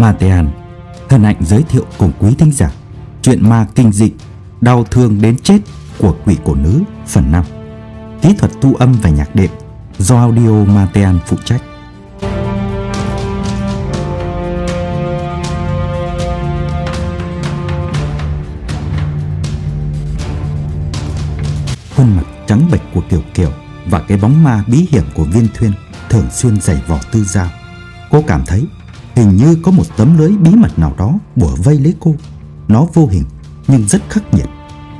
Matean hân hạnh giới thiệu cùng quý thính giả chuyện ma kinh dị, đau thương đến chết của quỷ cổ nữ, phần 5 kỹ thuật tu âm và nhạc đệm do audio Matean phụ trách. Khuôn mặt trắng bệch của Kiều Kiều và cái bóng ma bí hiểm của Viên Thuyên thường xuyên giày vò tư giao. Cô cảm thấy hình như có một tấm lưới bí mật nào đó bủa vây lấy cô. Nó vô hình nhưng rất khắc nghiệt,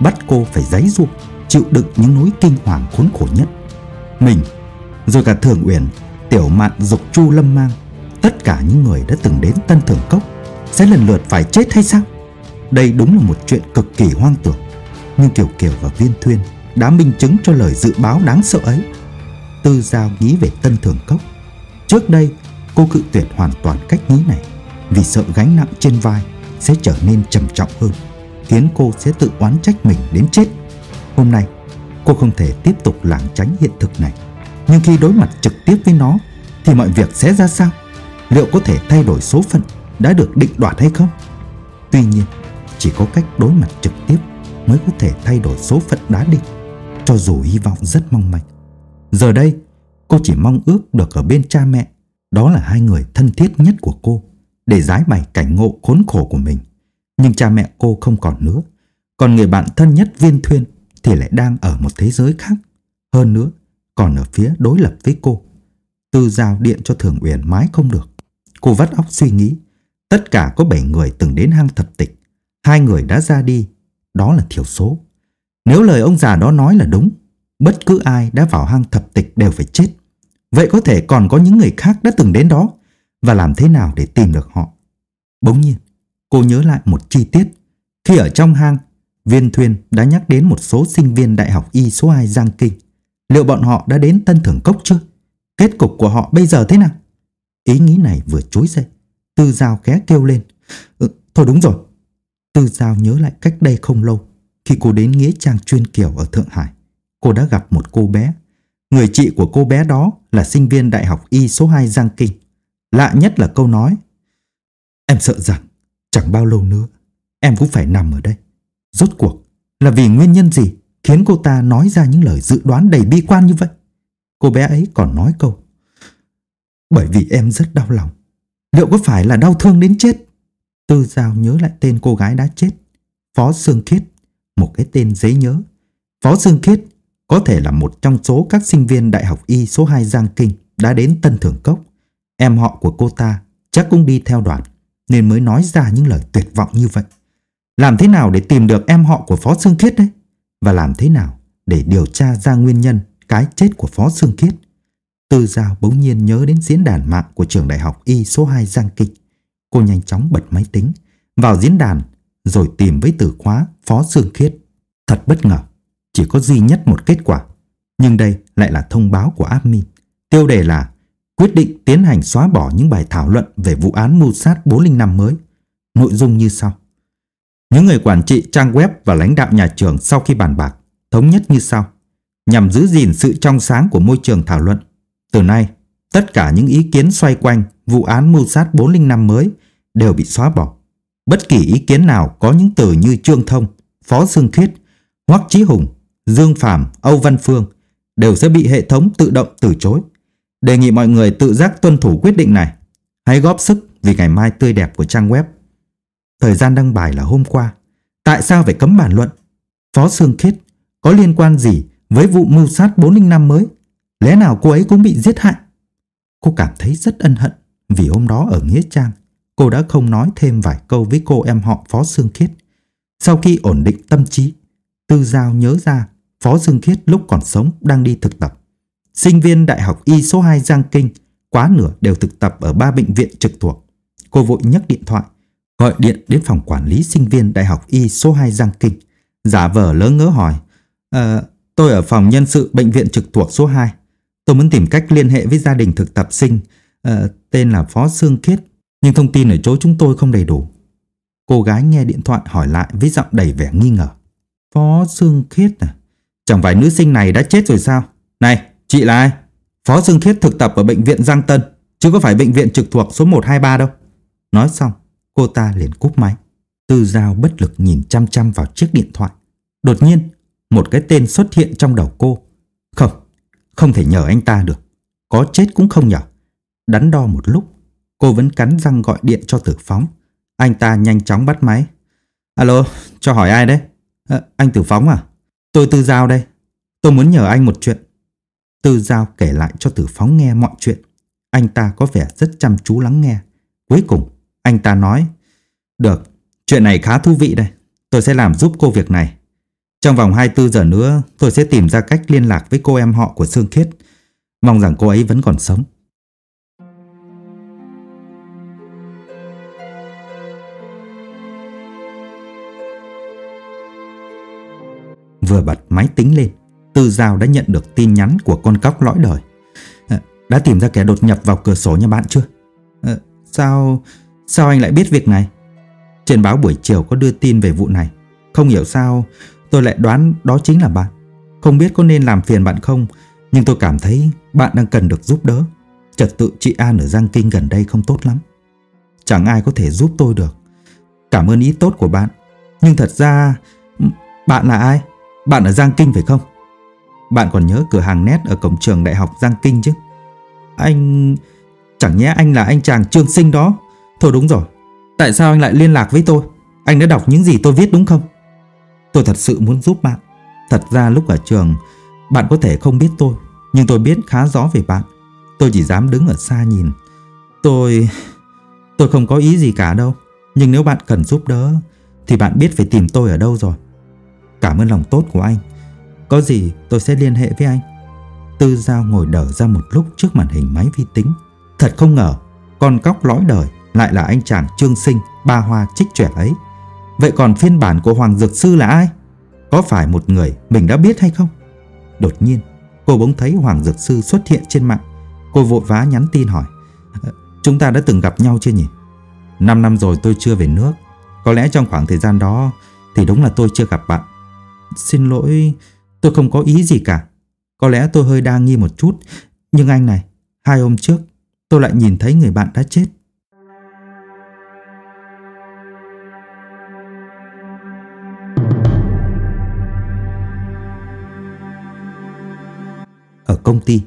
bắt cô phải giấy giụa, chịu đựng những nỗi kinh hoàng khốn khổ nhất. Mình, rồi cả Thường Uyển, Tiểu Mạn Dục Chu Lâm Mang, tất cả những người đã từng đến Tân Thường Cốc sẽ lần lượt phải chết hay sao? Đây đúng là một chuyện cực kỳ hoang tưởng. Nhưng Kiều Kiều và Viên Thuyên đã minh chứng cho lời dự báo đáng sợ ấy. Tư Giao nghĩ về Tân Thường Cốc. Trước đây, cô cự tuyệt hoàn toàn cách nghĩ này vì sợ gánh nặng trên vai sẽ trở nên trầm trọng hơn, khiến cô sẽ tự oán trách mình đến chết. Hôm nay, cô không thể tiếp tục lảng tránh hiện thực này. Nhưng khi đối mặt trực tiếp với nó thì mọi việc sẽ ra sao? Liệu có thể thay đổi số phận đã được định đoạt hay không? Tuy nhiên, chỉ có cách đối mặt trực tiếp mới có thể thay đổi số phận đã định cho dù hy vọng rất mong manh. Giờ đây, cô chỉ mong ước được ở bên cha mẹ, đó là hai người thân thiết nhất của cô, để giải bày cảnh ngộ khốn khổ của mình. Nhưng cha mẹ cô không còn nữa, còn người bạn thân nhất Viên Thuyên thì lại đang ở một thế giới khác. Hơn nữa, còn ở phía đối lập với cô. Tư giao điện cho Thường Uyển mãi không được. Cô vắt óc suy nghĩ, tất cả có 7 người từng đến hang thập tịch, hai người đã ra đi, đó là thiểu số. Nếu lời ông già đó nói là đúng, bất cứ ai đã vào hang thập tịch đều phải chết. Vậy có thể còn có những người khác đã từng đến đó và làm thế nào để tìm được họ? Bỗng nhiên, cô nhớ lại một chi tiết. Khi ở trong hang, Viên thuyền đã nhắc đến một số sinh viên đại học y số 2 Giang Kinh. Liệu bọn họ đã đến Tân Thưởng Cốc chưa? Kết cục của họ bây giờ thế nào? Ý nghĩ này vừa trối dậy. Tư Giao khẽ kêu lên. Ừ, thôi đúng rồi. Tư Giao nhớ lại cách đây không lâu. Khi cô đến Nghĩa Trang Chuyên Kiều ở Thượng Hải, cô đã gặp một cô bé. Người chị của cô bé đó là sinh viên Đại học Y số 2 Giang Kinh. Lạ nhất là câu nói, Em sợ rằng chẳng bao lâu nữa em cũng phải nằm ở đây. Rốt cuộc là vì nguyên nhân gì khiến cô ta nói ra những lời dự đoán đầy bi quan như vậy? Cô bé ấy còn nói câu, Bởi vì em rất đau lòng. Liệu có phải là đau thương đến chết? Tư Giao nhớ lại tên cô gái đã chết. Phó Sương Khiết, một cái tên dễ nhớ. Phó Sương Khiết có thể là một trong số các sinh viên Đại học Y số 2 Giang Kinh đã đến Tân Thưởng Cốc. Em họ của cô ta chắc cũng đi theo đoàn nên mới nói ra những lời tuyệt vọng như vậy. Làm thế nào để tìm được em họ của Phó Sương Khiết đấy? Và làm thế nào để điều tra ra nguyên nhân cái chết của Phó Sương Khiết? Tư Giao bỗng nhiên nhớ đến diễn đàn mạng của trường đại học Y số 2 Giang Kinh. Cô nhanh chóng bật máy tính, vào diễn đàn rồi tìm với từ khóa Phó Sương Khiết. Thật bất ngờ, chỉ có duy nhất một kết quả. Nhưng đây lại là thông báo của admin. Tiêu đề là quyết định tiến hành xóa bỏ những bài thảo luận về vụ án mưu sát 405 mới. Nội dung như sau. Những người quản trị trang web và lãnh đạo nhà trường sau khi bàn bạc thống nhất như sau. Nhằm giữ gìn sự trong sáng của môi trường thảo luận. Từ nay, tất cả những ý kiến xoay quanh vụ án mưu sát 405 mới đều bị xóa bỏ. Bất kỳ ý kiến nào có những từ như Trương Thông, Phó Dương Khiết, Hoắc Chí Hùng, Dương Phạm, Âu Văn Phương đều sẽ bị hệ thống tự động từ chối. Đề nghị mọi người tự giác tuân thủ quyết định này. Hãy góp sức vì ngày mai tươi đẹp của trang web. Thời gian đăng bài là hôm qua. Tại sao phải cấm bàn luận? Phó Sương Khiết có liên quan gì với vụ mưu sát 405 mới? Lẽ nào cô ấy cũng bị giết hại? Cô cảm thấy rất ân hận vì hôm đó ở Nghĩa Trang cô đã không nói thêm vài câu với cô em họ Phó Sương Khiết. Sau khi ổn định tâm trí, Tư Giao nhớ ra Phó Dương Khiết lúc còn sống đang đi thực tập. Sinh viên Đại học Y số 2 Giang Kinh, quá nửa đều thực tập ở ba bệnh viện trực thuộc. Cô vội nhấc điện thoại, gọi điện đến phòng quản lý sinh viên Đại học Y số 2 Giang Kinh, giả vờ lớn ngỡ hỏi. À, tôi ở phòng nhân sự bệnh viện trực thuộc số 2. Tôi muốn tìm cách liên hệ với gia đình thực tập sinh, à, tên là Phó Dương Khiết nhưng thông tin ở chỗ chúng tôi không đầy đủ. Cô gái nghe điện thoại hỏi lại với giọng đầy vẻ nghi ngờ. Phó Dương Khiết à? Chẳng phải nữ sinh này đã chết rồi sao? Này, chị là ai? Phó dương Khiết thực tập ở bệnh viện Giang Tân, chứ có phải bệnh viện trực thuộc số 123 đâu. Nói xong, cô ta liền cúp máy. Tư Giao bất lực nhìn chăm chăm vào chiếc điện thoại. Đột nhiên, một cái tên xuất hiện trong đầu cô. Không, không thể nhờ anh ta được. Có chết cũng không nhờ. Đắn đo một lúc, cô vẫn cắn răng gọi điện cho tử phóng. Anh ta nhanh chóng bắt máy. Alo, cho hỏi ai đấy? À, anh tử phóng à? Tôi Tư Giao đây. Tôi muốn nhờ anh một chuyện. Tư Giao kể lại cho tử phóng nghe mọi chuyện. Anh ta có vẻ rất chăm chú lắng nghe. Cuối cùng, anh ta nói Được, chuyện này khá thú vị đây. Tôi sẽ làm giúp cô việc này. Trong vòng 24 giờ nữa, tôi sẽ tìm ra cách liên lạc với cô em họ của Sương Khiết. Mong rằng cô ấy vẫn còn sống. Vừa bật máy tính lên, Tư Giao đã nhận được tin nhắn của con cóc lõi đời. À, đã tìm ra kẻ đột nhập vào cửa sổ nhà bạn chưa? À, sao... sao anh lại biết việc này? Trên báo buổi chiều có đưa tin về vụ này. Không hiểu sao tôi lại đoán đó chính là bạn. Không biết có nên làm phiền bạn không, nhưng tôi cảm thấy bạn đang cần được giúp đỡ. Trật tự trị an ở Giang Kinh gần đây không tốt lắm. Chẳng ai có thể giúp tôi được. Cảm ơn ý tốt của bạn. Nhưng thật ra, bạn là ai? Bạn ở Giang Kinh phải không? Bạn còn nhớ cửa hàng nét ở cổng trường đại học Giang Kinh chứ? Anh... Chẳng nhẽ anh là anh chàng trương sinh đó? Thôi đúng rồi. Tại sao anh lại liên lạc với tôi? Anh đã đọc những gì tôi viết đúng không? Tôi thật sự muốn giúp bạn. Thật ra lúc ở trường, bạn có thể không biết tôi, nhưng tôi biết khá rõ về bạn. Tôi chỉ dám đứng ở xa nhìn. Tôi... Tôi không có ý gì cả đâu. Nhưng nếu bạn cần giúp đỡ, thì bạn biết phải tìm tôi ở đâu rồi. Cảm ơn lòng tốt của anh. Có gì tôi sẽ liên hệ với anh. Tư Giao ngồi đờ ra một lúc trước màn hình máy vi tính. Thật không ngờ, con cóc lõi đời lại là anh chàng Trương Sinh, ba hoa trích trẻ ấy. Vậy còn phiên bản của Hoàng Dược Sư là ai? Có phải một người mình đã biết hay không? Đột nhiên, cô bỗng thấy Hoàng Dược Sư xuất hiện trên mạng. Cô vội vã nhắn tin hỏi. Ờ, chúng ta đã từng gặp nhau chưa nhỉ? Năm năm rồi tôi chưa về nước. Có lẽ trong khoảng thời gian đó thì đúng là tôi chưa gặp bạn. Xin lỗi, tôi không có ý gì cả. Có lẽ tôi hơi đa nghi một chút. Nhưng anh này, hai hôm trước tôi lại nhìn thấy người bạn đã chết. Ở công ty,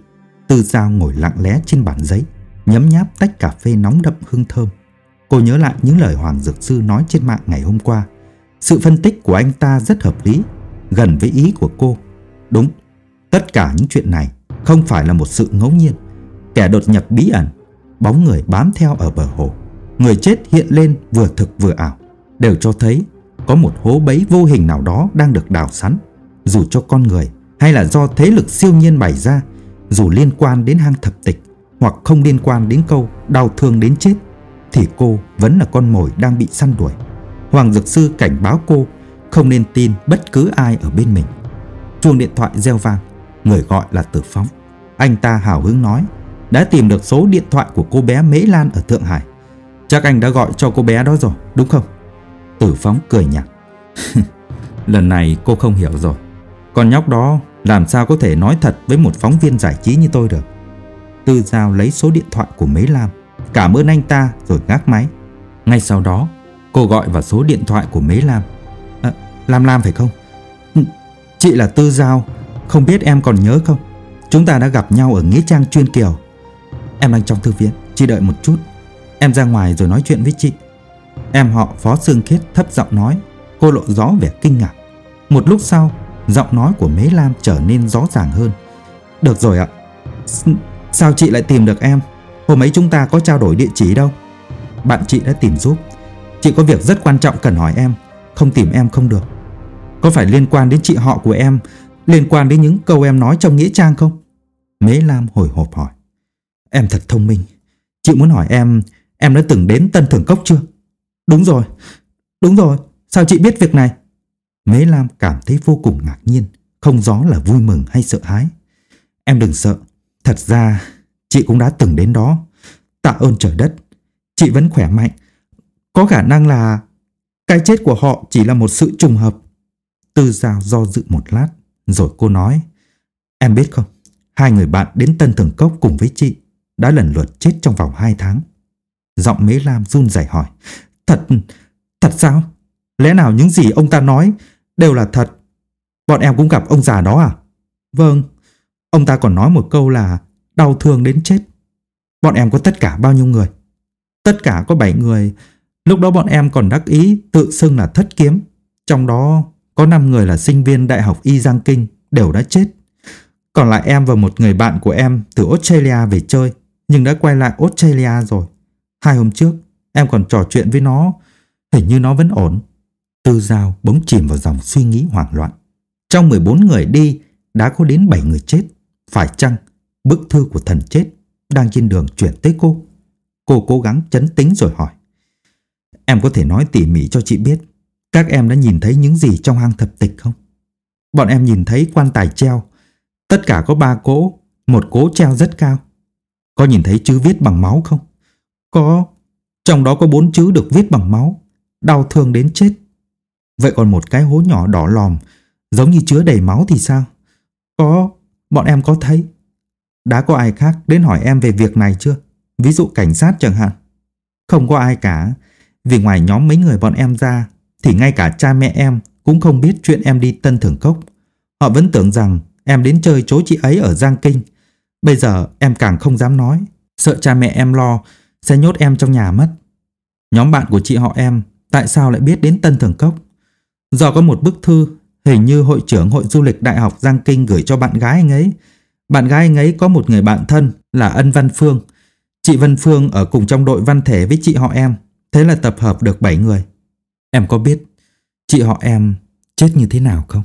Tư Giao ngồi lặng lẽ trên bàn giấy, nhấm nháp tách cà phê nóng đậm hương thơm. Cô nhớ lại những lời Hoàng Dược Sư nói trên mạng ngày hôm qua. Sự phân tích của anh ta rất hợp lý, gần với ý của cô. Đúng, tất cả những chuyện này không phải là một sự ngẫu nhiên. Kẻ đột nhập bí ẩn, bóng người bám theo ở bờ hồ, người chết hiện lên vừa thực vừa ảo, đều cho thấy có một hố bẫy vô hình nào đó đang được đào sẵn, dù cho con người hay là do thế lực siêu nhiên bày ra, dù liên quan đến hang thập tịch hoặc không liên quan đến câu đau thương đến chết, thì cô vẫn là con mồi đang bị săn đuổi. Hoàng Dược Sư cảnh báo cô không nên tin bất cứ ai ở bên mình. Chuông điện thoại reo vang, người gọi là Tử Phóng. Anh ta hào hứng nói, đã tìm được số điện thoại của cô bé Mễ Lan ở Thượng Hải. Chắc anh đã gọi cho cô bé đó rồi, đúng không? Tử Phóng cười nhạt. Lần này cô không hiểu rồi. Con nhóc đó làm sao có thể nói thật với một phóng viên giải trí như tôi được. Tư Giao lấy số điện thoại của Mễ Lam, cảm ơn anh ta rồi gác máy. Ngay sau đó, cô gọi vào số điện thoại của Mễ Lam. Lam Lam phải không? Ừ, chị là Tư Giao, không biết em còn nhớ không? Chúng ta đã gặp nhau ở Nghĩa Trang Chuyên Kiều. Em đang trong thư viện, chị đợi một chút. Em ra ngoài rồi nói chuyện với chị. Em họ Phó Sương Khiết thấp giọng nói, cô lộ rõ vẻ kinh ngạc. Một lúc sau, Giọng nói của Mế Lam trở nên rõ ràng hơn Được rồi ạ Sao chị lại tìm được em Hôm ấy chúng ta có trao đổi địa chỉ đâu Bạn chị đã tìm giúp Chị có việc rất quan trọng cần hỏi em không tìm em không được. Có phải liên quan đến chị họ của em Liên quan đến những câu em nói trong nghĩa trang không? Mế Lam hồi hộp hỏi. Em thật thông minh. Chị muốn hỏi em Em đã từng đến Tân thưởng Cốc chưa? Đúng rồi. Đúng rồi. Sao chị biết việc này? Mế Lam cảm thấy vô cùng ngạc nhiên, không rõ là vui mừng hay sợ hãi. Em đừng sợ, thật ra chị cũng đã từng đến đó. Tạ ơn trời đất, chị vẫn khỏe mạnh. Có khả năng là cái chết của họ chỉ là một sự trùng hợp. Tư Giao do dự một lát, rồi cô nói, em biết không, hai người bạn đến Tân Thường Cốc cùng với chị đã lần lượt chết trong vòng hai tháng. Giọng Mế Lam run rẩy hỏi. Thật, thật sao? Lẽ nào những gì ông ta nói đều là thật? Bọn em cũng gặp ông già đó à? Vâng, ông ta còn nói một câu là đau thương đến chết. Bọn em có tất cả bao nhiêu người? Tất cả có 7 người. Lúc đó bọn em còn đắc ý, tự xưng là thất kiếm. Trong đó, có 5 người là sinh viên Đại học Y Giang Kinh, đều đã chết. Còn lại em và một người bạn của em từ Australia về chơi, nhưng đã quay lại Australia rồi. Hai hôm trước, em còn trò chuyện với nó, hình như nó vẫn ổn. Tư Giao bỗng chìm vào dòng suy nghĩ hoảng loạn. Trong 14 người đi, đã có đến 7 người chết. Phải chăng bức thư của thần chết đang trên đường chuyển tới cô? Cô cố gắng chấn tĩnh rồi hỏi. Em có thể nói tỉ mỉ cho chị biết các em đã nhìn thấy những gì trong hang thập tịch không? Bọn em nhìn thấy quan tài treo. Tất cả có ba cỗ, một cỗ treo rất cao. Có nhìn thấy chữ viết bằng máu không? Có. Trong đó có bốn chữ được viết bằng máu. Đau thương đến chết. Vậy còn một cái hố nhỏ đỏ lòm, giống như chứa đầy máu thì sao? Có. Bọn em có thấy. Đã có ai khác đến hỏi em về việc này chưa? Ví dụ cảnh sát chẳng hạn. Không có ai cả. Vì ngoài nhóm mấy người bọn em ra, thì ngay cả cha mẹ em cũng không biết chuyện em đi Tân Thưởng Cốc. Họ vẫn tưởng rằng em đến chơi chỗ chị ấy ở Giang Kinh. Bây giờ em càng không dám nói, sợ cha mẹ em lo sẽ nhốt em trong nhà mất. Nhóm bạn của chị họ em tại sao lại biết đến Tân Thưởng Cốc? Do có một bức thư hình như hội trưởng hội du lịch Đại học Giang Kinh gửi cho bạn gái anh ấy. Bạn gái anh ấy có một người bạn thân là Ân Văn Phương. Chị Văn Phương ở cùng trong đội văn thể với chị họ em. Thế là tập hợp được 7 người. Em có biết chị họ em chết như thế nào không?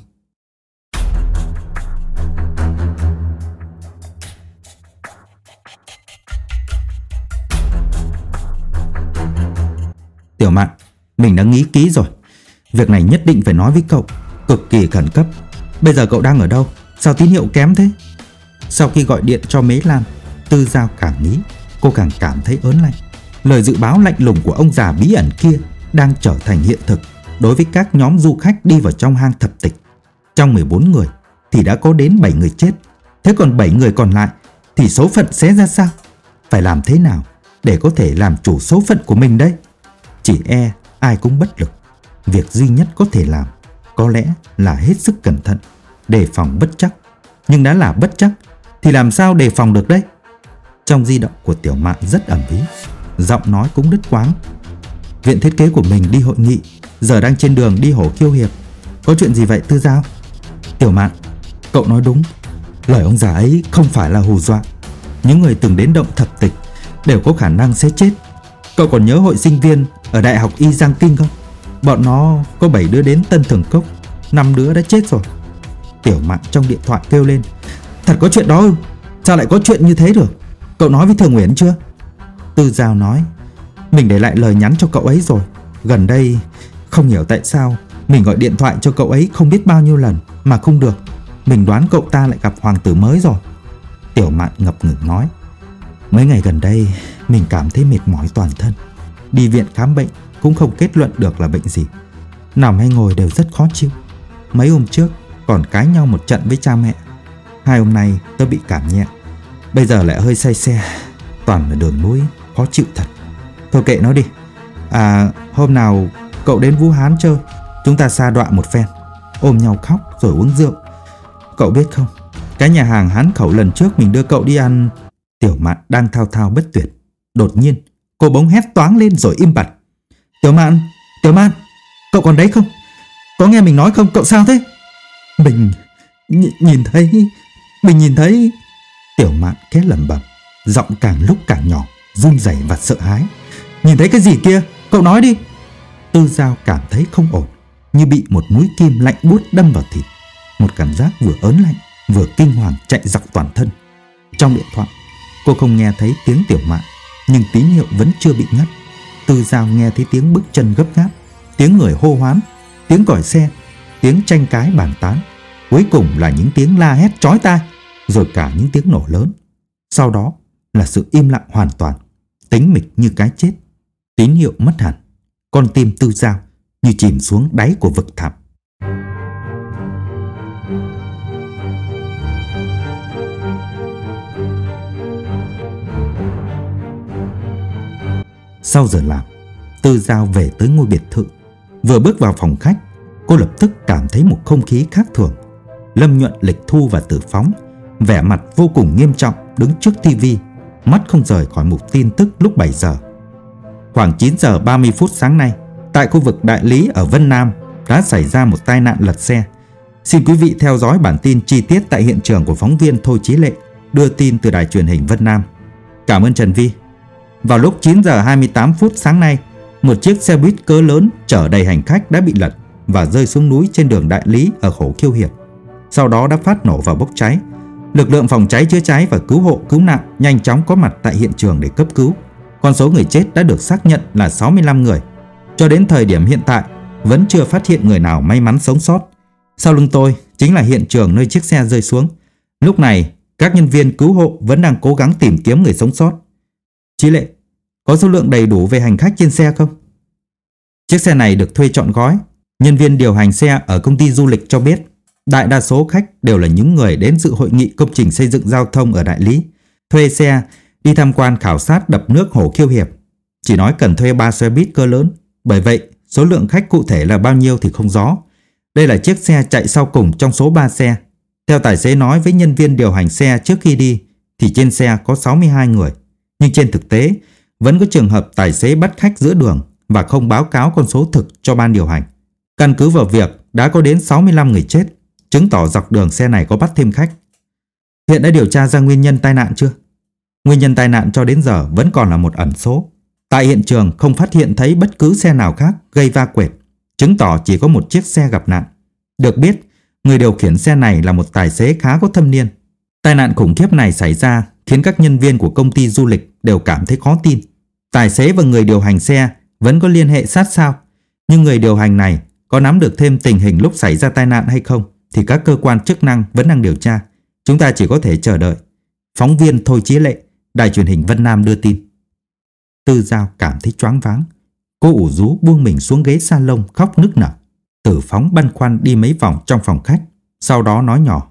Tiểu mạn, mình đã nghĩ kỹ rồi. Việc này nhất định phải nói với cậu, cực kỳ khẩn cấp. Bây giờ cậu đang ở đâu? Sao tín hiệu kém thế? Sau khi gọi điện cho Mế Lan Tư Giao càng nghĩ, cô càng cảm thấy ớn lạnh. Lời dự báo lạnh lùng của ông già bí ẩn kia đang trở thành hiện thực đối với các nhóm du khách đi vào trong hang thập tịch. Trong 14 người thì đã có đến 7 người chết. Thế còn 7 người còn lại thì số phận sẽ ra sao? Phải làm thế nào để có thể làm chủ số phận của mình đây? Chỉ e ai cũng bất lực. Việc duy nhất có thể làm có lẽ là hết sức cẩn thận, đề phòng bất chắc. Nhưng đã là bất chắc thì làm sao đề phòng được đây Trong di động của tiểu mạng rất ẩm ý, giọng nói cũng đứt quáng. Viện thiết kế của mình đi hội nghị, giờ đang trên đường đi hổ kiêu hiệp. Có chuyện gì vậy Tư Giao? Tiểu mạn, cậu nói đúng. Lời ông già ấy không phải là hù dọa. Những người từng đến động thập tịch đều có khả năng sẽ chết. Cậu còn nhớ hội sinh viên ở Đại học Y Giang Kinh không? Bọn nó có 7 đứa đến Tân Thường Cốc, 5 đứa đã chết rồi. Tiểu Mạn trong điện thoại kêu lên, thật có chuyện đó ư? Sao lại có chuyện như thế được? Cậu nói với Thường Nguyễn chưa? Tư Giao nói, mình để lại lời nhắn cho cậu ấy rồi. Gần đây, không hiểu tại sao mình gọi điện thoại cho cậu ấy không biết bao nhiêu lần mà không được. Mình đoán cậu ta lại gặp hoàng tử mới rồi. Tiểu Mạn ngập ngừng nói, mấy ngày gần đây mình cảm thấy mệt mỏi toàn thân. Đi viện khám bệnh cũng không kết luận được là bệnh gì. Nằm hay ngồi đều rất khó chịu. Mấy hôm trước còn cãi nhau một trận với cha mẹ. Hai hôm nay tôi bị cảm nhẹ. Bây giờ lại hơi say xe. Toàn là đường núi, khó chịu thật. Thôi kệ nó đi. À, hôm nào cậu đến Vũ Hán chơi, chúng ta xa đọa một phen, ôm nhau khóc rồi uống rượu. Cậu biết không, cái nhà hàng Hán khẩu lần trước mình đưa cậu đi ăn, Tiểu Mạn đang thao thao bất tuyệt. Đột nhiên, cô bỗng hét toáng lên rồi im bặt. Tiểu Mạn, Tiểu Mạn, cậu còn đấy không? Có nghe mình nói không? Cậu sao thế? Mình nh nhìn thấy, mình nhìn thấy... Tiểu Mạn két lẩm bẩm, giọng càng lúc càng nhỏ, run rẩy và sợ hãi. Nhìn thấy cái gì kia? Cậu nói đi. Tư Giao cảm thấy không ổn, như bị một mũi kim lạnh buốt đâm vào thịt. Một cảm giác vừa ớn lạnh, vừa kinh hoàng chạy dọc toàn thân. Trong điện thoại, cô không nghe thấy tiếng Tiểu Mạn, nhưng tín hiệu vẫn chưa bị ngắt. Tư Giao nghe thấy tiếng bước chân gấp gáp, tiếng người hô hoán, tiếng còi xe, tiếng tranh cãi bàn tán. Cuối cùng là những tiếng la hét chói tai, rồi cả những tiếng nổ lớn. Sau đó là sự im lặng hoàn toàn, tính mịch như cái chết. Tín hiệu mất hẳn, con tim Tư Giao như chìm xuống đáy của vực thẳm. Sau giờ làm, Tư Giao về tới ngôi biệt thự. Vừa bước vào phòng khách, cô lập tức cảm thấy một không khí khác thường. Lâm Nhuận, Lịch Thu và Tử Phóng vẻ mặt vô cùng nghiêm trọng đứng trước tivi, mắt không rời khỏi mục tin tức lúc 7 giờ. Khoảng 9 giờ 30 phút sáng nay, tại khu vực Đại Lý ở Vân Nam đã xảy ra một tai nạn lật xe. Xin quý vị theo dõi bản tin chi tiết tại hiện trường của phóng viên Thôi Chí Lệ đưa tin từ đài truyền hình Vân Nam. Cảm ơn Trần Vi. Vào lúc 9 giờ 28 phút sáng nay, một chiếc xe buýt cỡ lớn chở đầy hành khách đã bị lật và rơi xuống núi trên đường Đại Lý ở Hồ Kiêu Hiệp. Sau đó đã phát nổ và bốc cháy. Lực lượng phòng cháy chữa cháy và cứu hộ cứu nạn nhanh chóng có mặt tại hiện trường để cấp cứu. Con số người chết đã được xác nhận là 65 người. Cho đến thời điểm hiện tại, vẫn chưa phát hiện người nào may mắn sống sót. Sau lưng tôi chính là hiện trường nơi chiếc xe rơi xuống. Lúc này, các nhân viên cứu hộ vẫn đang cố gắng tìm kiếm người sống sót. Chí lệ, có số lượng đầy đủ về hành khách trên xe không? Chiếc xe này được thuê trọn gói. Nhân viên điều hành xe ở công ty du lịch cho biết, đại đa số khách đều là những người đến dự hội nghị công trình xây dựng giao thông ở Đại Lý, thuê xe, đi tham quan khảo sát đập nước Hồ Kiêu Hiệp. Chỉ nói cần thuê 3 xe buýt cơ lớn, bởi vậy số lượng khách cụ thể là bao nhiêu thì không rõ. Đây là chiếc xe chạy sau cùng trong số 3 xe. Theo tài xế nói với nhân viên điều hành xe trước khi đi thì trên xe có 62 người. Nhưng trên thực tế vẫn có trường hợp tài xế bắt khách giữa đường và không báo cáo con số thực cho ban điều hành. Căn cứ vào việc đã có đến 65 người chết, chứng tỏ dọc đường xe này có bắt thêm khách. Hiện đã điều tra ra nguyên nhân tai nạn chưa? Nguyên nhân tai nạn cho đến giờ vẫn còn là một ẩn số. Tại hiện trường không phát hiện thấy bất cứ xe nào khác gây va quệt, chứng tỏ chỉ có một chiếc xe gặp nạn. Được biết, người điều khiển xe này là một tài xế khá có thâm niên. Tai nạn khủng khiếp này xảy ra khiến các nhân viên của công ty du lịch đều cảm thấy khó tin. Tài xế và người điều hành xe vẫn có liên hệ sát sao, nhưng người điều hành này có nắm được thêm tình hình lúc xảy ra tai nạn hay không thì các cơ quan chức năng vẫn đang điều tra. Chúng ta chỉ có thể chờ đợi. Phóng viên Thôi Chí Lệ, Đài truyền hình Vân Nam đưa tin. Tư Giao cảm thấy choáng váng. Cô ủ rú buông mình xuống ghế salon khóc nức nở. Tử phóng băn khoăn đi mấy vòng trong phòng khách, sau đó nói nhỏ.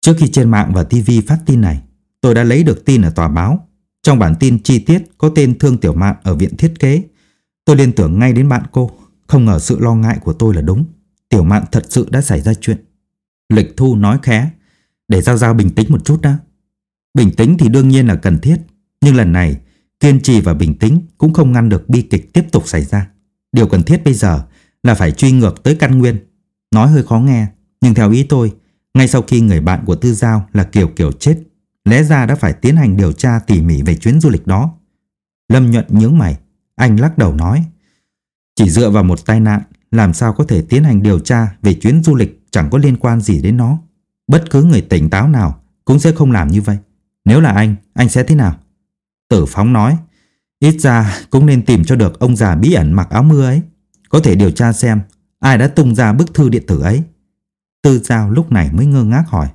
Trước khi trên mạng và TV phát tin này, tôi đã lấy được tin ở tòa báo. Trong bản tin chi tiết có tên Thương Tiểu Mạn ở viện thiết kế. Tôi liên tưởng ngay đến bạn cô, không ngờ sự lo ngại của tôi là đúng. Tiểu Mạn thật sự đã xảy ra chuyện. Lịch Thu nói khẽ, để Giao Giao bình tĩnh một chút đã. Bình tĩnh thì đương nhiên là cần thiết, nhưng lần này kiên trì và bình tĩnh cũng không ngăn được bi kịch tiếp tục xảy ra. Điều cần thiết bây giờ là phải truy ngược tới căn nguyên. Nói hơi khó nghe, nhưng theo ý tôi, ngay sau khi người bạn của Tư Giao là Kiều Kiều chết, lẽ ra đã phải tiến hành điều tra tỉ mỉ về chuyến du lịch đó. Lâm Nhuận nhướng mày, anh lắc đầu nói, chỉ dựa vào một tai nạn làm sao có thể tiến hành điều tra về chuyến du lịch chẳng có liên quan gì đến nó. Bất cứ người tỉnh táo nào cũng sẽ không làm như vậy. Nếu là anh, anh sẽ thế nào? Tử Phóng nói, ít ra cũng nên tìm cho được ông già bí ẩn mặc áo mưa ấy. Có thể điều tra xem ai đã tung ra bức thư điện tử ấy. Tư Giao lúc này mới ngơ ngác hỏi,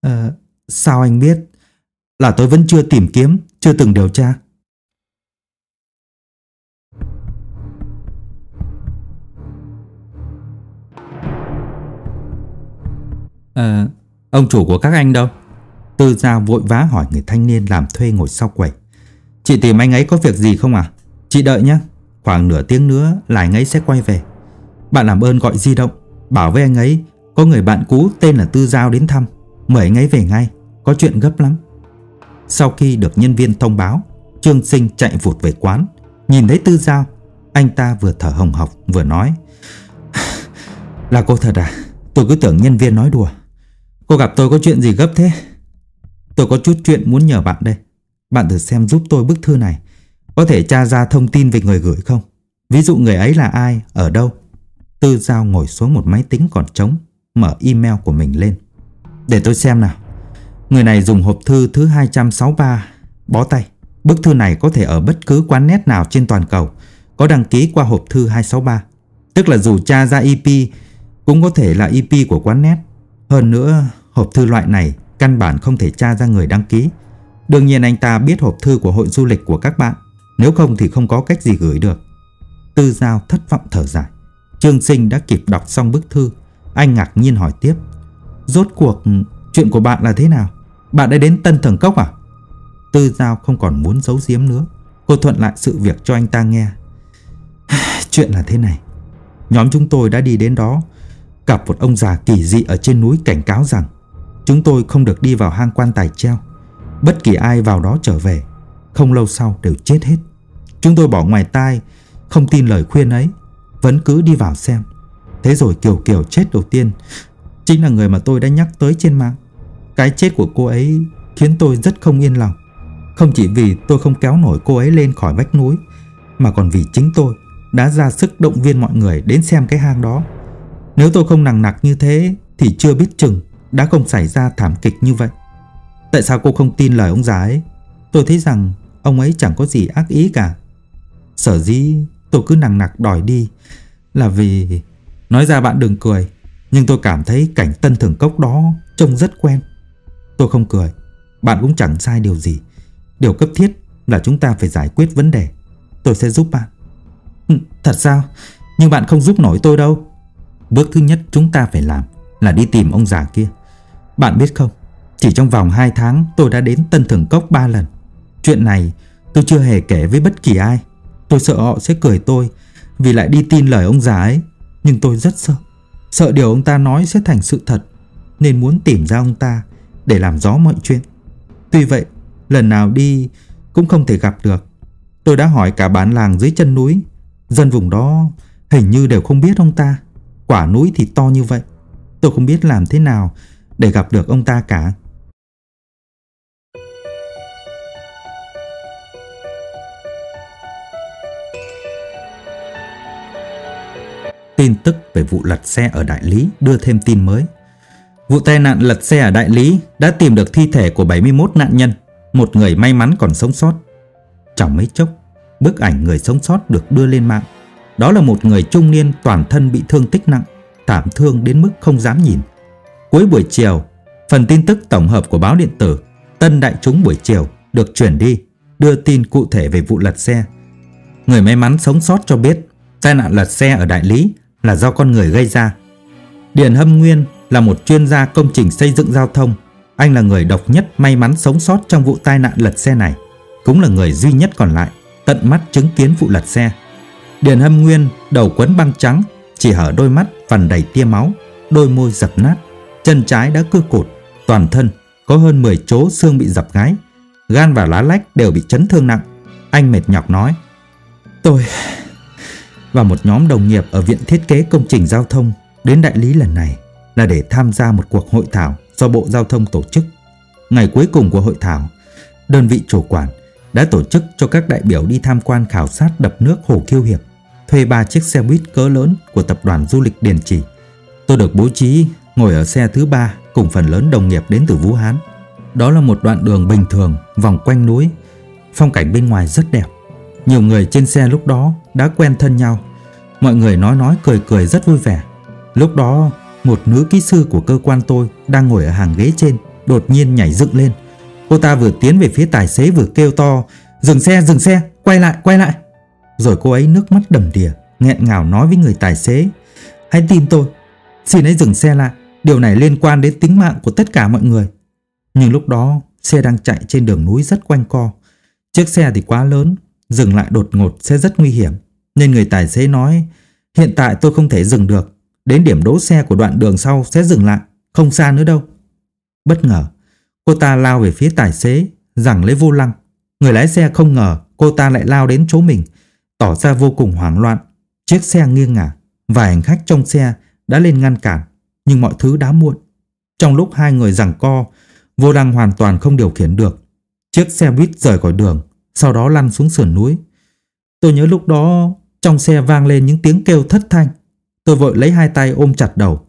Ờ, sao anh biết? Là tôi vẫn chưa tìm kiếm, chưa từng điều tra. À, ông chủ của các anh đâu? Tư Giao vội vã hỏi người thanh niên làm thuê ngồi sau quầy. Chị tìm anh ấy có việc gì không à? Chị đợi nhé. Khoảng nửa tiếng nữa là anh ấy sẽ quay về. Bạn làm ơn gọi di động, bảo với anh ấy có người bạn cũ tên là Tư Giao đến thăm. Mời anh ấy về ngay, có chuyện gấp lắm. Sau khi được nhân viên thông báo, Trương Sinh chạy vụt về quán. Nhìn thấy Tư Giao, anh ta vừa thở hồng hộc vừa nói. Là cô thật à? Tôi cứ tưởng nhân viên nói đùa. Cô gặp tôi có chuyện gì gấp thế? Tôi có chút chuyện muốn nhờ bạn đây. Bạn thử xem giúp tôi bức thư này. Có thể tra ra thông tin về người gửi không? Ví dụ người ấy là ai, ở đâu? Tư Giao ngồi xuống một máy tính còn trống, mở email của mình lên. Để tôi xem nào. Người này dùng hộp thư thứ 263, bó tay. Bức thư này có thể ở bất cứ quán nét nào trên toàn cầu, có đăng ký qua hộp thư 263. Tức là dù tra ra IP cũng có thể là IP của quán nét. Hơn nữa, hộp thư loại này căn bản không thể tra ra người đăng ký. Đương nhiên anh ta biết hộp thư của hội du lịch của các bạn, nếu không thì không có cách gì gửi được. Tư Giao thất vọng thở dài. Trương Sinh đã kịp đọc xong bức thư. Anh ngạc nhiên hỏi tiếp. Rốt cuộc chuyện của bạn là thế nào? Bạn đã đến Tân Thần Cốc à? Tư Giao không còn muốn giấu giếm nữa. Cô thuận lại sự việc cho anh ta nghe Chuyện là thế này Nhóm chúng tôi đã đi đến đó Gặp một ông già kỳ dị ở trên núi cảnh cáo rằng Chúng tôi không được đi vào hang quan tài treo. Bất kỳ ai vào đó trở về, Không lâu sau đều chết hết. Chúng tôi bỏ ngoài tai, Không tin lời khuyên ấy, Vẫn cứ đi vào xem. Thế rồi Kiều Kiều chết đầu tiên, Chính là người mà tôi đã nhắc tới trên mạng. Cái chết của cô ấy Khiến tôi rất không yên lòng. Không chỉ vì tôi không kéo nổi cô ấy lên khỏi vách núi, Mà còn vì chính tôi Đã ra sức động viên mọi người đến xem cái hang đó. Nếu tôi không nặng nặc như thế Thì chưa biết chừng đã không xảy ra thảm kịch như vậy. Tại sao cô không tin lời ông già ấy? Tôi thấy rằng ông ấy chẳng có gì ác ý cả. Sở dĩ tôi cứ nặng nặc đòi đi Là vì Nói ra bạn đừng cười, Nhưng tôi cảm thấy cảnh tân thường cốc đó Trông rất quen. Tôi không cười, Bạn cũng chẳng sai điều gì. Điều cấp thiết là chúng ta phải giải quyết vấn đề. Tôi sẽ giúp bạn. Ừ, thật sao? Nhưng bạn không giúp nổi tôi đâu. Bước thứ nhất chúng ta phải làm Là đi tìm ông già kia. Bạn biết không? Chỉ trong vòng 2 tháng, tôi đã đến Tân thưởng Cốc 3 lần. Chuyện này, tôi chưa hề kể với bất kỳ ai. Tôi sợ họ sẽ cười tôi Vì lại đi tin lời ông già ấy. Nhưng tôi rất sợ. Sợ điều ông ta nói sẽ thành sự thật, Nên muốn tìm ra ông ta Để làm rõ mọi chuyện. Tuy vậy, lần nào đi Cũng không thể gặp được. Tôi đã hỏi cả bản làng dưới chân núi. Dân vùng đó hình như đều không biết ông ta. Quả núi thì to như vậy. Tôi không biết làm thế nào để gặp được ông ta cả Tin tức về vụ lật xe ở Đại Lý đưa thêm tin mới. Vụ tai nạn lật xe ở Đại Lý đã tìm được thi thể của 71 nạn nhân, một người may mắn còn sống sót. Chẳng mấy chốc, bức ảnh người sống sót được đưa lên mạng. Đó là một người trung niên toàn thân bị thương tích nặng, thảm thương đến mức không dám nhìn. Cuối buổi chiều, phần tin tức tổng hợp của báo điện tử Tân Đại Chúng buổi chiều được chuyển đi, đưa tin cụ thể về vụ lật xe. Người may mắn sống sót cho biết tai nạn lật xe ở Đại Lý là do con người gây ra. Điền Hâm Nguyên là một chuyên gia công trình xây dựng giao thông. Anh là người độc nhất may mắn sống sót trong vụ tai nạn lật xe này. Cũng là người duy nhất còn lại tận mắt chứng kiến vụ lật xe. Điền Hâm Nguyên đầu quấn băng trắng, chỉ hở đôi mắt phần đầy tia máu, đôi môi dập nát, chân trái đã cưa cụt, toàn thân có hơn 10 chỗ xương bị dập gái, gan và lá lách đều bị chấn thương nặng. Anh mệt nhọc nói: "Tôi và một nhóm đồng nghiệp ở Viện Thiết kế Công trình Giao thông đến đại lý lần này là để tham gia một cuộc hội thảo do Bộ Giao thông tổ chức. Ngày cuối cùng của hội thảo, đơn vị chủ quản đã tổ chức cho các đại biểu đi tham quan khảo sát đập nước Hồ Kiêu Hiệp, thuê 3 chiếc xe buýt cỡ lớn của tập đoàn du lịch Điền Chỉ. Tôi được bố trí ngồi ở xe thứ ba cùng phần lớn đồng nghiệp đến từ Vũ Hán. Đó là một đoạn đường bình thường vòng quanh núi, phong cảnh bên ngoài rất đẹp. Nhiều người trên xe lúc đó đã quen thân nhau. Mọi người nói nói cười cười rất vui vẻ. Lúc đó, một nữ kỹ sư của cơ quan tôi đang ngồi ở hàng ghế trên, đột nhiên nhảy dựng lên. Cô ta vừa tiến về phía tài xế vừa kêu to, dừng xe, dừng xe, quay lại, quay lại. Rồi cô ấy nước mắt đầm đìa, nghẹn ngào nói với người tài xế. Hãy tin tôi, xin hãy dừng xe lại, điều này liên quan đến tính mạng của tất cả mọi người. Nhưng lúc đó, xe đang chạy trên đường núi rất quanh co. Chiếc xe thì quá lớn, Dừng lại đột ngột sẽ rất nguy hiểm. Nên người tài xế nói Hiện tại tôi không thể dừng được. Đến điểm đỗ xe của đoạn đường sau sẽ dừng lại Không xa nữa đâu. Bất ngờ cô ta lao về phía tài xế Rằng lấy vô lăng. Người lái xe không ngờ cô ta lại lao đến chỗ mình Tỏ ra vô cùng hoảng loạn. Chiếc xe nghiêng ngả Vài hành khách trong xe đã lên ngăn cản. Nhưng mọi thứ đã muộn Trong lúc hai người giằng co Vô lăng hoàn toàn không điều khiển được Chiếc xe buýt rời khỏi đường sau đó lăn xuống sườn núi. Tôi nhớ lúc đó trong xe vang lên những tiếng kêu thất thanh. Tôi vội lấy hai tay ôm chặt đầu.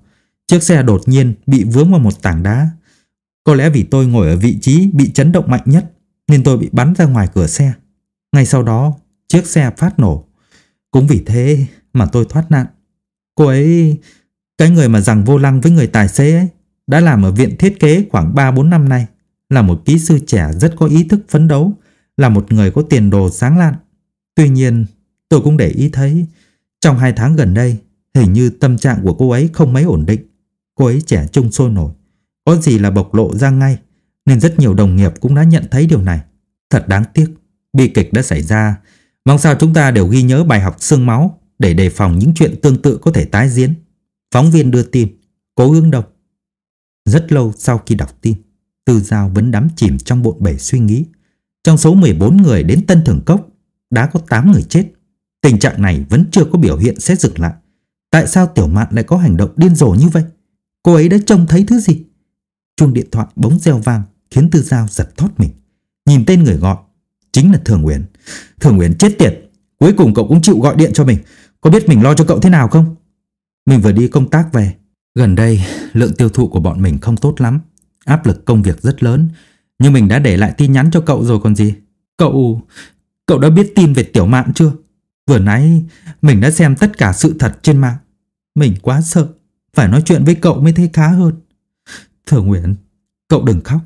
Chiếc xe đột nhiên bị vướng vào một tảng đá. Có lẽ vì tôi ngồi ở vị trí bị chấn động mạnh nhất nên tôi bị bắn ra ngoài cửa xe. Ngay sau đó, chiếc xe phát nổ. Cũng vì thế mà tôi thoát nạn. Cô ấy, cái người mà rằng vô lăng với người tài xế ấy, đã làm ở viện thiết kế khoảng 3-4 năm nay, là một kỹ sư trẻ rất có ý thức phấn đấu là một người có tiền đồ sáng lạn. Tuy nhiên, tôi cũng để ý thấy trong hai tháng gần đây, hình như tâm trạng của cô ấy không mấy ổn định. Cô ấy trẻ trung sôi nổi, có gì là bộc lộ ra ngay, nên rất nhiều đồng nghiệp cũng đã nhận thấy điều này. Thật đáng tiếc, Bi kịch đã xảy ra, mong sao chúng ta đều ghi nhớ bài học xương máu để đề phòng những chuyện tương tự có thể tái diễn. Phóng viên đưa tin, cố hướng độc. Rất lâu sau khi đọc tin, Tư Giao vẫn đắm chìm trong bộn bể suy nghĩ. Trong số 14 người đến Tân Thường Cốc, đã có 8 người chết. Tình trạng này vẫn chưa có biểu hiện sẽ dừng lại. Tại sao Tiểu Mạn lại có hành động điên rồ như vậy? Cô ấy đã trông thấy thứ gì? Chuông điện thoại bỗng reo vang khiến Tư Giao giật thót mình. Nhìn tên người gọi, chính là Thường Nguyễn. Thường Nguyễn chết tiệt, cuối cùng cậu cũng chịu gọi điện cho mình. Có biết mình lo cho cậu thế nào không? Mình vừa đi công tác về. Gần đây, lượng tiêu thụ của bọn mình không tốt lắm. Áp lực công việc rất lớn. Nhưng mình đã để lại tin nhắn cho cậu rồi còn gì. Cậu... Cậu đã biết tin về tiểu mạn chưa? Vừa nãy mình đã xem tất cả sự thật trên mạng. Mình quá sợ. Phải nói chuyện với cậu mới thấy khá hơn. Thừa Nguyễn, cậu đừng khóc.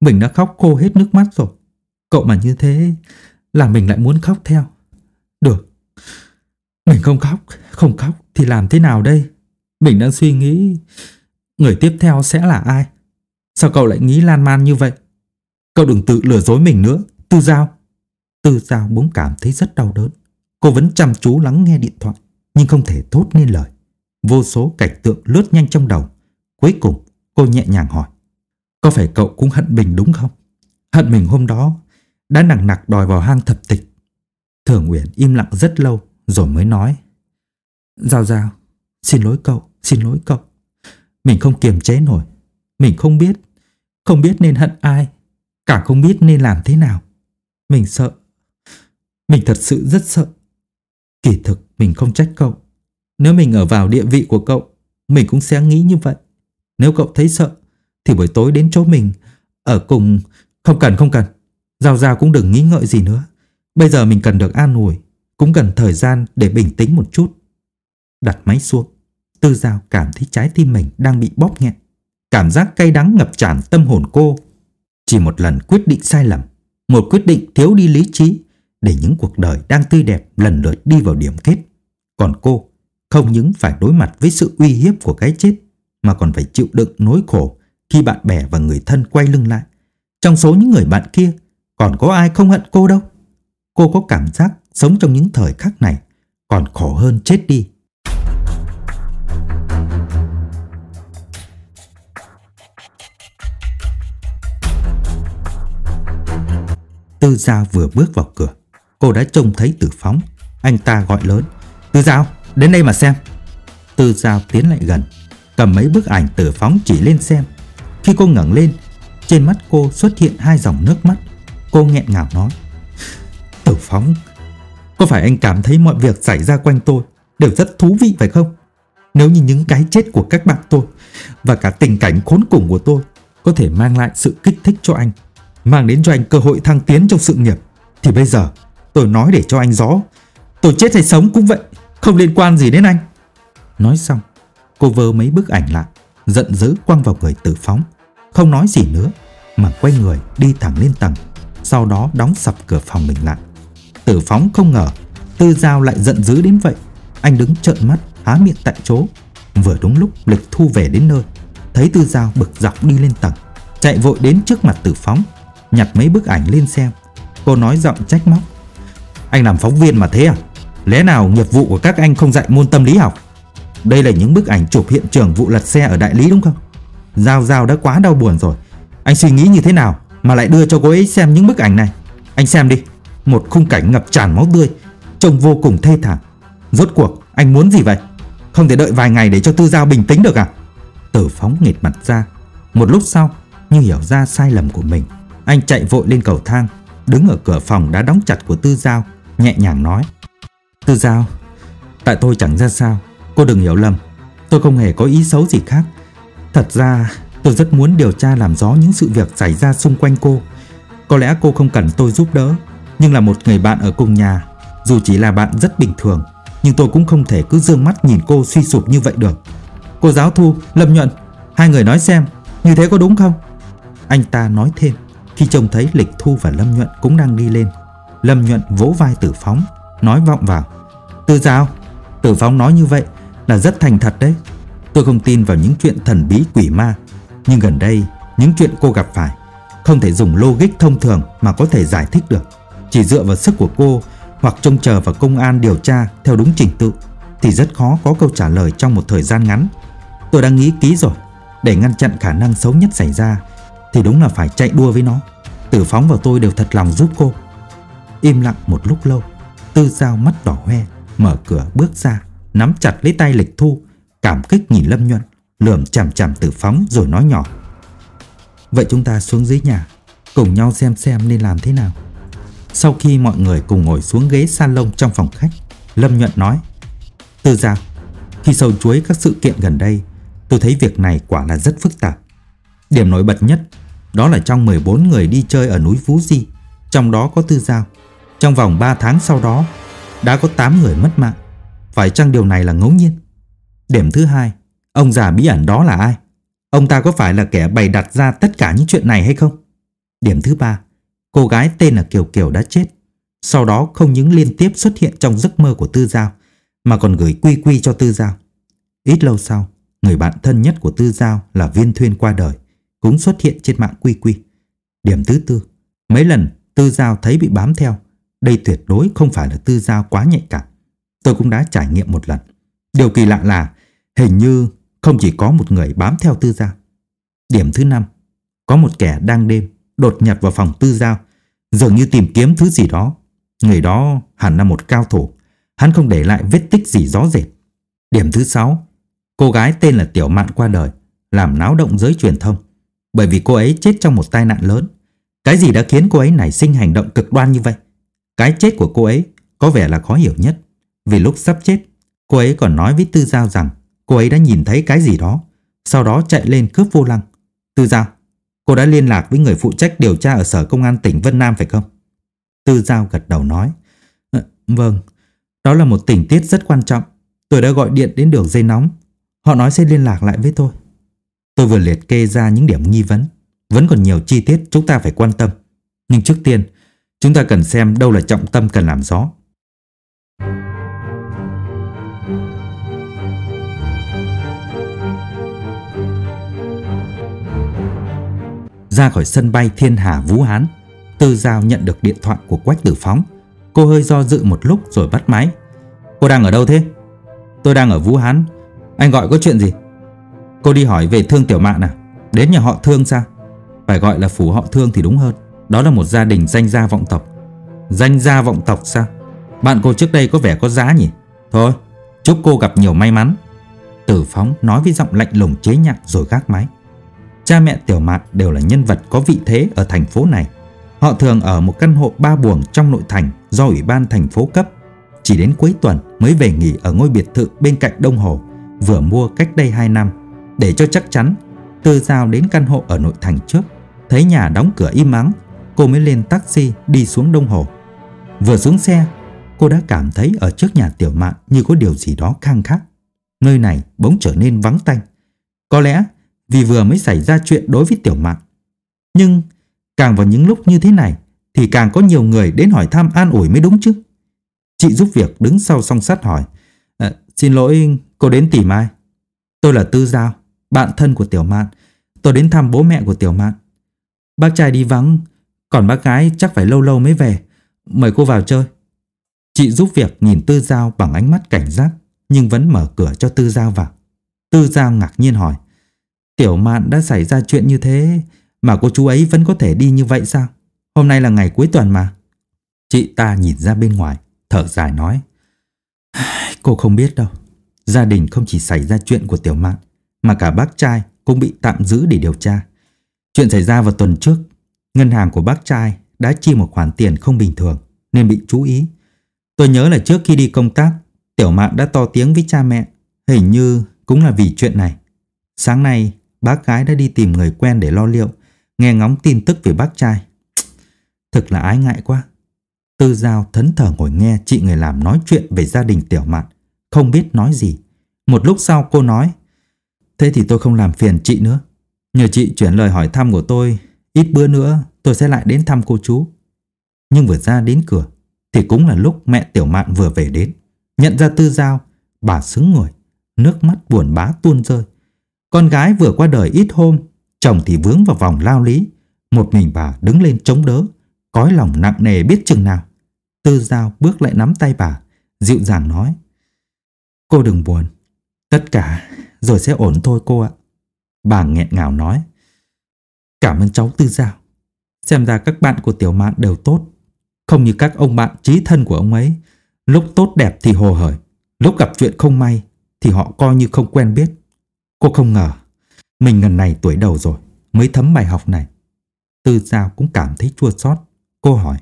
Mình đã khóc khô hết nước mắt rồi. Cậu mà như thế là mình lại muốn khóc theo. Được. Mình không khóc, không khóc thì làm thế nào đây? Mình đang suy nghĩ người tiếp theo sẽ là ai? Sao cậu lại nghĩ lan man như vậy? Cậu đừng tự lừa dối mình nữa, Tư Giao. Tư Giao bỗng cảm thấy rất đau đớn. Cô vẫn chăm chú lắng nghe điện thoại, nhưng không thể thốt nên lời. Vô số cảnh tượng lướt nhanh trong đầu. Cuối cùng, cô nhẹ nhàng hỏi. Có phải cậu cũng hận mình đúng không? Hận mình hôm đó đã nặng nặc đòi vào hang thập tịch. Thường Uyển im lặng rất lâu rồi mới nói. Giao Giao, xin lỗi cậu, xin lỗi cậu. Mình không kiềm chế nổi. Mình không biết, không biết nên hận ai, cả không biết nên làm thế nào. Mình sợ. Mình thật sự rất sợ. Kỳ thực mình không trách cậu. Nếu mình ở vào địa vị của cậu, mình cũng sẽ nghĩ như vậy. Nếu cậu thấy sợ, thì buổi tối đến chỗ mình, ở cùng... Không cần, không cần. Giao Giao cũng đừng nghĩ ngợi gì nữa. Bây giờ mình cần được an ủi, cũng cần thời gian để bình tĩnh một chút. Đặt máy xuống, Tư Giao cảm thấy trái tim mình đang bị bóp nghẹn. Cảm giác cay đắng ngập tràn tâm hồn cô. Chỉ một lần quyết định sai lầm, một quyết định thiếu đi lý trí để những cuộc đời đang tươi đẹp lần lượt đi vào điểm kết. Còn cô không những phải đối mặt với sự uy hiếp của cái chết mà còn phải chịu đựng nỗi khổ khi bạn bè và người thân quay lưng lại. Trong số những người bạn kia còn có ai không hận cô đâu. Cô có cảm giác sống trong những thời khắc này còn khổ hơn chết đi. Tư Giao vừa bước vào cửa, cô đã trông thấy Tử Phóng. Anh ta gọi lớn, Tư Giao, đến đây mà xem. Tư Giao tiến lại gần, cầm mấy bức ảnh Tử Phóng chỉ lên xem. Khi cô ngẩng lên, trên mắt cô xuất hiện hai dòng nước mắt. Cô nghẹn ngào nói, Tử Phóng, có phải anh cảm thấy mọi việc xảy ra quanh tôi đều rất thú vị phải không? Nếu như những cái chết của các bạn tôi và cả tình cảnh khốn cùng của tôi có thể mang lại sự kích thích cho anh, mang đến cho anh cơ hội thăng tiến trong sự nghiệp, thì bây giờ tôi nói để cho anh rõ, tôi chết hay sống cũng vậy, không liên quan gì đến anh. Nói xong, cô vơ mấy bức ảnh lại, giận dữ quăng vào người tử phóng. Không nói gì nữa, mà quay người đi thẳng lên tầng, sau đó đóng sập cửa phòng mình lại tử phóng không ngờ tư giao lại giận dữ đến vậy anh đứng trợn mắt, há miệng tại chỗ vừa đúng lúc lịch thu về đến nơi thấy tư giao bực dọc đi lên tầng, chạy vội đến trước mặt tử phóng, nhặt mấy bức ảnh lên xem. Cô nói giọng trách móc. Anh làm phóng viên mà thế à? Lẽ nào nghiệp vụ của các anh không dạy môn tâm lý học? Đây là những bức ảnh chụp hiện trường vụ lật xe ở đại lý đúng không? Giao Giao đã quá đau buồn rồi. Anh suy nghĩ như thế nào mà lại đưa cho cô ấy xem những bức ảnh này? Anh xem đi. Một khung cảnh ngập tràn máu tươi, trông vô cùng thê thảm. Rốt cuộc anh muốn gì vậy? Không thể đợi vài ngày để cho Tư Giao bình tĩnh được à? Tử phóng nghệt mặt ra. Một lúc sau, như hiểu ra sai lầm của mình, anh chạy vội lên cầu thang, đứng ở cửa phòng đã đóng chặt của Tư Giao, nhẹ nhàng nói. Tư Giao, tại tôi chẳng ra sao, cô đừng hiểu lầm. Tôi không hề có ý xấu gì khác. Thật ra, tôi rất muốn điều tra làm rõ những sự việc xảy ra xung quanh cô. Có lẽ cô không cần tôi giúp đỡ, nhưng là một người bạn ở cùng nhà, dù chỉ là bạn rất bình thường, nhưng tôi cũng không thể cứ dương mắt nhìn cô suy sụp như vậy được. Cô giáo Thu, Lâm Nhuận, hai người nói xem, như thế có đúng không? Anh ta nói thêm. Khi trông thấy Lịch Thu và Lâm Nhuận cũng đang đi lên Lâm Nhuận vỗ vai Tử Phóng Nói vọng vào Tư giáo Tử Phóng nói như vậy là rất thành thật đấy Tôi không tin vào những chuyện thần bí quỷ ma Nhưng gần đây Những chuyện cô gặp phải Không thể dùng logic thông thường mà có thể giải thích được chỉ dựa vào sức của cô hoặc trông chờ vào công an điều tra theo đúng trình tự thì rất khó có câu trả lời trong một thời gian ngắn. Tôi đang nghĩ kỹ rồi, để ngăn chặn khả năng xấu nhất xảy ra thì đúng là phải chạy đua với nó. Tử Phóng và tôi đều thật lòng giúp cô. Im lặng một lúc lâu, Tư Giao mắt đỏ hoe, mở cửa bước ra, nắm chặt lấy tay Lịch Thu, cảm kích nhìn Lâm Nhuận, lườm chằm chằm Tử Phóng rồi nói nhỏ. Vậy chúng ta xuống dưới nhà, cùng nhau xem xem nên làm thế nào. Sau khi mọi người cùng ngồi xuống ghế salon trong phòng khách, Lâm Nhuận nói Tư Giao, khi sâu chuối các sự kiện gần đây, tôi thấy việc này quả là rất phức tạp. Điểm nổi bật nhất đó là trong 14 người đi chơi ở núi Phú Di, trong đó có Tư Giao. Trong vòng 3 tháng sau đó, đã có 8 người mất mạng. Phải chăng điều này là ngẫu nhiên? Điểm thứ hai, ông già bí ẩn đó là ai? Ông ta có phải là kẻ bày đặt ra tất cả những chuyện này hay không? Điểm thứ ba, cô gái tên là Kiều Kiều đã chết. Sau đó không những liên tiếp xuất hiện trong giấc mơ của Tư Giao, mà còn gửi quy quy cho Tư Giao. Ít lâu sau, người bạn thân nhất của Tư Giao là Viên Thuyên qua đời, cũng xuất hiện trên mạng quy quy. Điểm thứ tư, mấy lần Tư Giao thấy bị bám theo, đây tuyệt đối không phải là Tư Giao quá nhạy cảm. Tôi cũng đã trải nghiệm một lần. Điều kỳ lạ là hình như không chỉ có một người bám theo Tư Giao. Điểm thứ năm, có một kẻ đang đêm đột nhập vào phòng Tư Giao, dường như tìm kiếm thứ gì đó. Người đó hẳn là một cao thủ, hắn không để lại vết tích gì rõ rệt. Điểm thứ sáu, cô gái tên là Tiểu Mạn qua đời, làm náo động giới truyền thông, bởi vì cô ấy chết trong một tai nạn lớn. Cái gì đã khiến cô ấy nảy sinh hành động cực đoan như vậy? Cái chết của cô ấy có vẻ là khó hiểu nhất, vì lúc sắp chết, cô ấy còn nói với Tư Giao rằng cô ấy đã nhìn thấy cái gì đó, sau đó chạy lên cướp vô lăng. Tư Giao, cô đã liên lạc với người phụ trách điều tra ở Sở Công an tỉnh Vân Nam phải không? Tư Giao gật đầu nói, ờ, Vâng, đó là một tình tiết rất quan trọng. Tôi đã gọi điện đến đường dây nóng. Họ nói sẽ liên lạc lại với tôi. Tôi vừa liệt kê ra những điểm nghi vấn. Vẫn còn nhiều chi tiết chúng ta phải quan tâm. Nhưng trước tiên, chúng ta cần xem đâu là trọng tâm cần làm rõ. Ra khỏi sân bay Thiên Hà Vũ Hán, Tư Giao nhận được điện thoại của Quách Tử Phóng. Cô hơi do dự một lúc rồi bắt máy. Cô đang ở đâu thế? Tôi đang ở Vũ Hán. Anh gọi có chuyện gì? Cô đi hỏi về Thương Tiểu Mạn à? Đến nhà họ Thương sao? Phải gọi là phủ họ Thương thì đúng hơn. Đó là một gia đình danh gia vọng tộc. Danh gia vọng tộc sao? Bạn cô trước đây có vẻ có giá nhỉ? Thôi, chúc cô gặp nhiều may mắn. Tử Phóng nói với giọng lạnh lùng chế nhạc rồi gác máy. Cha mẹ Tiểu Mạn đều là nhân vật có vị thế ở thành phố này. Họ thường ở một căn hộ ba buồng trong nội thành do Ủy ban thành phố cấp. Chỉ đến cuối tuần mới về nghỉ ở ngôi biệt thự bên cạnh Đông Hồ, vừa mua cách đây 2 năm. Để cho chắc chắn, Tư Giao đến căn hộ ở nội thành trước. Thấy nhà đóng cửa im ắng, cô mới lên taxi đi xuống Đông Hồ. Vừa xuống xe, cô đã cảm thấy ở trước nhà Tiểu Mạn như có điều gì đó khang khác. Nơi này bỗng trở nên vắng tanh. Có lẽ vì vừa mới xảy ra chuyện đối với Tiểu Mạn. Nhưng càng vào những lúc như thế này thì càng có nhiều người đến hỏi thăm an ủi mới đúng chứ. Chị giúp việc đứng sau song sắt hỏi à, Xin lỗi cô đến tìm ai? Tôi là Tư Giao, bạn thân của Tiểu Mạn. Tôi đến thăm bố mẹ của Tiểu Mạn. Bác trai đi vắng, còn bác gái chắc phải lâu lâu mới về. Mời cô vào chơi. Chị giúp việc nhìn Tư Giao bằng ánh mắt cảnh giác nhưng vẫn mở cửa cho Tư Giao vào. Tư Giao ngạc nhiên hỏi Tiểu Mạn đã xảy ra chuyện như thế mà cô chú ấy vẫn có thể đi như vậy sao? Hôm nay là ngày cuối tuần mà. Chị ta nhìn ra bên ngoài, thở dài nói. Cô không biết đâu. Gia đình không chỉ xảy ra chuyện của Tiểu Mạn, mà cả bác trai cũng bị tạm giữ để điều tra. Chuyện xảy ra vào tuần trước, ngân hàng của bác trai đã chi một khoản tiền không bình thường nên bị chú ý. Tôi nhớ là trước khi đi công tác, Tiểu Mạn đã to tiếng với cha mẹ, hình như cũng là vì chuyện này. Sáng nay, bác gái đã đi tìm người quen để lo liệu, nghe ngóng tin tức về bác trai. Thực là ái ngại quá. Tư Giao thẫn thờ ngồi nghe chị người làm nói chuyện về gia đình Tiểu Mạn, không biết nói gì. Một lúc sau cô nói, thế thì tôi không làm phiền chị nữa. Nhờ chị chuyển lời hỏi thăm của tôi, ít bữa nữa tôi sẽ lại đến thăm cô chú. Nhưng vừa ra đến cửa, thì cũng là lúc mẹ Tiểu Mạn vừa về đến. Nhận ra Tư Giao, bà xứng người, nước mắt buồn bã tuôn rơi. Con gái vừa qua đời ít hôm, chồng thì vướng vào vòng lao lý. Một mình bà đứng lên chống đỡ, Cói lòng nặng nề biết chừng nào. Tư Giao bước lại nắm tay bà, dịu dàng nói. Cô đừng buồn, tất cả rồi sẽ ổn thôi cô ạ. Bà nghẹn ngào nói. Cảm ơn cháu Tư Giao. Xem ra các bạn của Tiểu Mạn đều tốt. Không như các ông bạn trí thân của ông ấy. Lúc tốt đẹp thì hồ hởi. Lúc gặp chuyện không may thì họ coi như không quen biết. Cô không ngờ mình lần này tuổi đầu rồi mới thấm bài học này. Tư Giao cũng cảm thấy chua xót. Cô hỏi.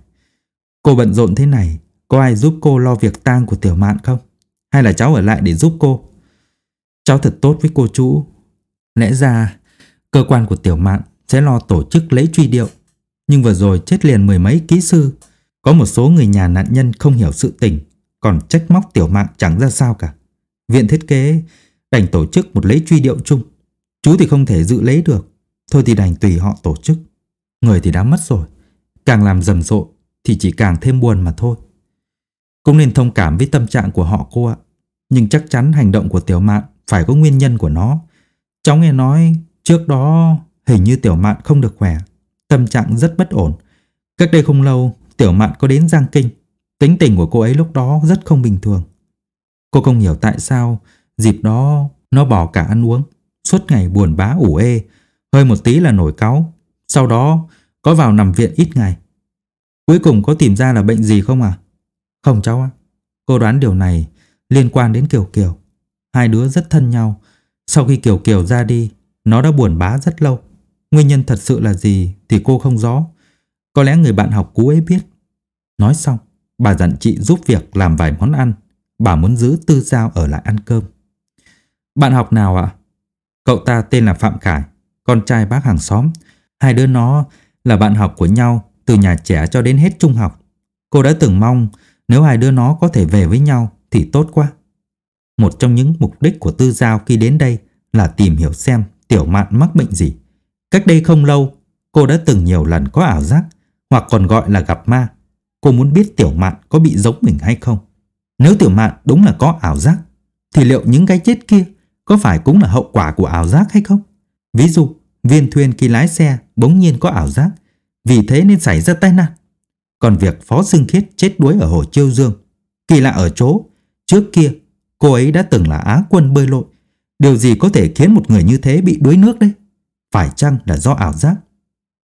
Cô bận rộn thế này, có ai giúp cô lo việc tang của Tiểu Mạn không? Hay là cháu ở lại để giúp cô? Cháu thật tốt với cô chú. Lẽ ra, cơ quan của Tiểu Mạn sẽ lo tổ chức lễ truy điệu. Nhưng vừa rồi chết liền mười mấy kỹ sư. Có một số người nhà nạn nhân không hiểu sự tình, còn trách móc Tiểu Mạn chẳng ra sao cả. Viện thiết kế đành tổ chức một lễ truy điệu chung. Chú thì không thể dự lễ được, thôi thì đành tùy họ tổ chức. Người thì đã mất rồi, càng làm rầm rộ thì chỉ càng thêm buồn mà thôi. Cũng nên thông cảm với tâm trạng của họ cô ạ. Nhưng chắc chắn hành động của Tiểu Mạn phải có nguyên nhân của nó. Cháu nghe nói trước đó hình như Tiểu Mạn không được khỏe, tâm trạng rất bất ổn. Cách đây không lâu, Tiểu Mạn có đến Giang Kinh. Tính tình của cô ấy lúc đó rất không bình thường. Cô không hiểu tại sao dịp đó nó bỏ cả ăn uống, suốt ngày buồn bã ủ ê, hơi một tí là nổi cáu. Sau đó có vào nằm viện ít ngày. Cuối cùng có tìm ra là bệnh gì không à? Không cháu ạ. Cô đoán điều này liên quan đến Kiều Kiều. Hai đứa rất thân nhau. Sau khi Kiều Kiều ra đi, nó đã buồn bã rất lâu. Nguyên nhân thật sự là gì thì cô không rõ. Có lẽ người bạn học cũ ấy biết. Nói xong, bà dặn chị giúp việc làm vài món ăn. Bà muốn giữ Tư Giao ở lại ăn cơm. Bạn học nào ạ? Cậu ta tên là Phạm Khải, con trai bác hàng xóm. Hai đứa nó là bạn học của nhau từ nhà trẻ cho đến hết trung học. Cô đã từng mong nếu hai đứa nó có thể về với nhau thì tốt quá. Một trong những mục đích của Tư Giao khi đến đây là tìm hiểu xem Tiểu Mạn mắc bệnh gì. Cách đây không lâu, cô đã từng nhiều lần có ảo giác hoặc còn gọi là gặp ma. Cô muốn biết Tiểu Mạn có bị giống mình hay không. Nếu Tiểu Mạn đúng là có ảo giác, thì liệu những cái chết kia có phải cũng là hậu quả của ảo giác hay không? Ví dụ, viên thuyền khi lái xe bỗng nhiên có ảo giác, vì thế nên xảy ra tai nạn. Còn việc Phó Sưng Khiết chết đuối ở hồ Chiêu Dương, kỳ lạ ở chỗ, trước kia cô ấy đã từng là á quân bơi lội. Điều gì có thể khiến một người như thế bị đuối nước đấy? Phải chăng là do ảo giác?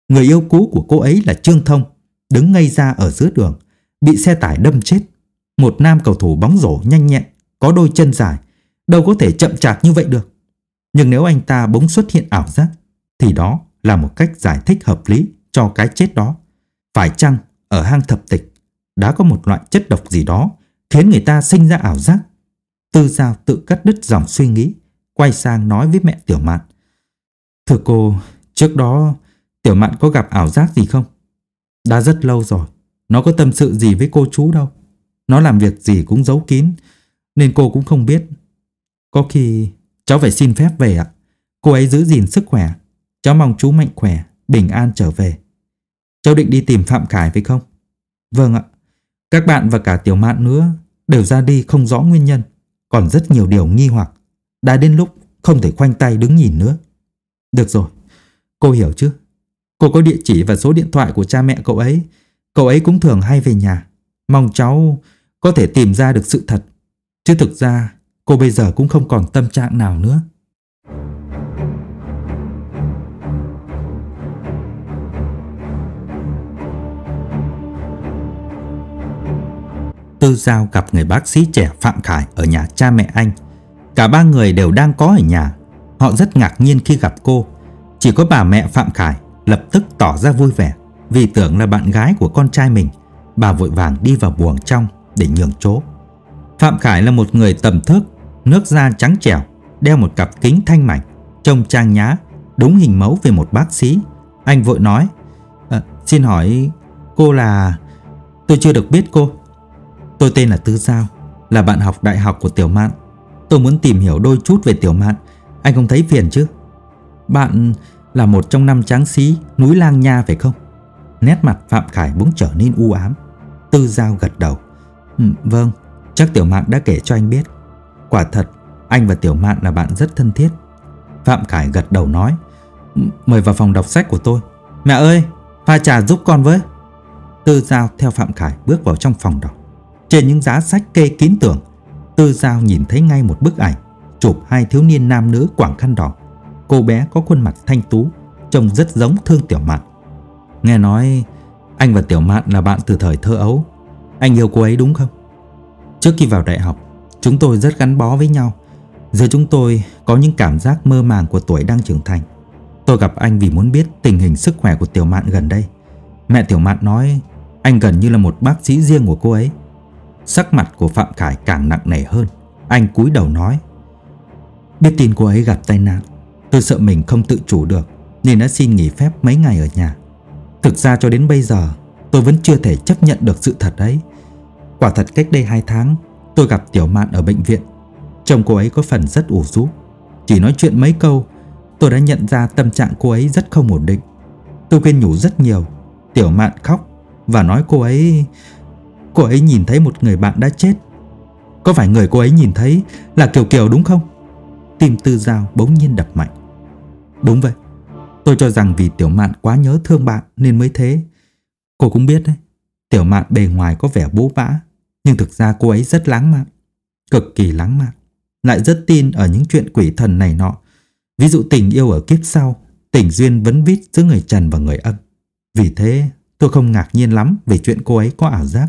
Người yêu cũ của cô ấy là Trương Thông, đứng ngay ra ở giữa đường, bị xe tải đâm chết. Một nam cầu thủ bóng rổ nhanh nhẹn, có đôi chân dài, đâu có thể chậm chạp như vậy được. Nhưng nếu anh ta bỗng xuất hiện ảo giác, thì đó là một cách giải thích hợp lý cho cái chết đó. Phải chăng ở hang thập tịch đã có một loại chất độc gì đó khiến người ta sinh ra ảo giác? Tư Giao tự cắt đứt dòng suy nghĩ, quay sang nói với mẹ Tiểu Mạn. Thưa cô, trước đó Tiểu Mạn có gặp ảo giác gì không? Đã rất lâu rồi, nó có tâm sự gì với cô chú đâu. Nó làm việc gì cũng giấu kín, nên cô cũng không biết. Có khi cháu phải xin phép về ạ. Cô ấy giữ gìn sức khỏe. Cháu mong chú mạnh khỏe, bình an trở về. Cháu định đi tìm Phạm Khải phải không? Vâng ạ. Các bạn và cả Tiểu Mạn nữa đều ra đi không rõ nguyên nhân. Còn rất nhiều điều nghi hoặc. Đã đến lúc không thể khoanh tay đứng nhìn nữa. Được rồi, cô hiểu chứ? Cô có địa chỉ và số điện thoại của cha mẹ cậu ấy. Cậu ấy cũng thường hay về nhà. Mong cháu có thể tìm ra được sự thật. Chứ thực ra cô bây giờ cũng không còn tâm trạng nào nữa. Tư Giao gặp người bác sĩ trẻ Phạm Khải ở nhà cha mẹ anh. Cả ba người đều đang có ở nhà. Họ rất ngạc nhiên khi gặp cô. Chỉ có bà mẹ Phạm Khải lập tức tỏ ra vui vẻ, vì tưởng là bạn gái của con trai mình. Bà vội vàng đi vào buồng trong để nhường chỗ. Phạm Khải là một người tầm thước, nước da trắng trẻo, đeo một cặp kính thanh mảnh, trông trang nhã, đúng hình mẫu về một bác sĩ. Anh vội nói, à, xin hỏi cô là... Tôi chưa được biết cô. Tôi tên là Tư Giao, là bạn học đại học của Tiểu Mạn. Tôi muốn tìm hiểu đôi chút về Tiểu Mạn, anh không thấy phiền chứ? Bạn là một trong năm tráng sĩ núi Lang Nha phải không? Nét mặt Phạm Khải bỗng trở nên u ám. Tư Giao gật đầu. Ừ, vâng, chắc Tiểu Mạn đã kể cho anh biết. Quả thật, anh và Tiểu Mạn là bạn rất thân thiết. Phạm Khải gật đầu nói. Mời vào phòng đọc sách của tôi. Mẹ ơi, pha trà giúp con với. Tư Giao theo Phạm Khải bước vào trong phòng đọc. Trên những giá sách kê kín tường, Tư Giao nhìn thấy ngay một bức ảnh chụp hai thiếu niên nam nữ quảng khăn đỏ. Cô bé có khuôn mặt thanh tú, trông rất giống Thương Tiểu Mạn. Nghe nói anh và Tiểu Mạn là bạn từ thời thơ ấu. Anh yêu cô ấy đúng không? Trước khi vào đại học, chúng tôi rất gắn bó với nhau. Giờ chúng tôi có những cảm giác mơ màng của tuổi đang trưởng thành. Tôi gặp anh vì muốn biết tình hình sức khỏe của Tiểu Mạn gần đây. Mẹ Tiểu Mạn nói anh gần như là một bác sĩ riêng của cô ấy. Sắc mặt của Phạm Khải càng nặng nề hơn. Anh cúi đầu nói Biết tin cô ấy gặp tai nạn Tôi sợ mình không tự chủ được Nên đã xin nghỉ phép mấy ngày ở nhà Thực ra cho đến bây giờ Tôi vẫn chưa thể chấp nhận được sự thật ấy Quả thật cách đây 2 tháng, Tôi gặp Tiểu Mạn ở bệnh viện. Chồng cô ấy có phần rất ủ rũ. Chỉ nói chuyện mấy câu, Tôi đã nhận ra tâm trạng cô ấy rất không ổn định. Tôi khuyên nhủ rất nhiều. Tiểu Mạn khóc Và nói cô ấy Cô ấy nhìn thấy một người bạn đã chết. Có phải người cô ấy nhìn thấy Là Kiều Kiều đúng không? Tim Tư Giao bỗng nhiên đập mạnh. Đúng vậy. Tôi cho rằng vì Tiểu Mạn quá nhớ thương bạn Nên mới thế. Cô cũng biết đấy. Tiểu Mạn bề ngoài có vẻ bố bã nhưng thực ra cô ấy rất lãng mạn, Cực kỳ lãng mạn. Lại rất tin ở những chuyện quỷ thần này nọ. Ví dụ tình yêu ở kiếp sau, Tình duyên vấn vít giữa người trần và người âm. Vì thế, tôi không ngạc nhiên lắm Về chuyện cô ấy có ảo giác.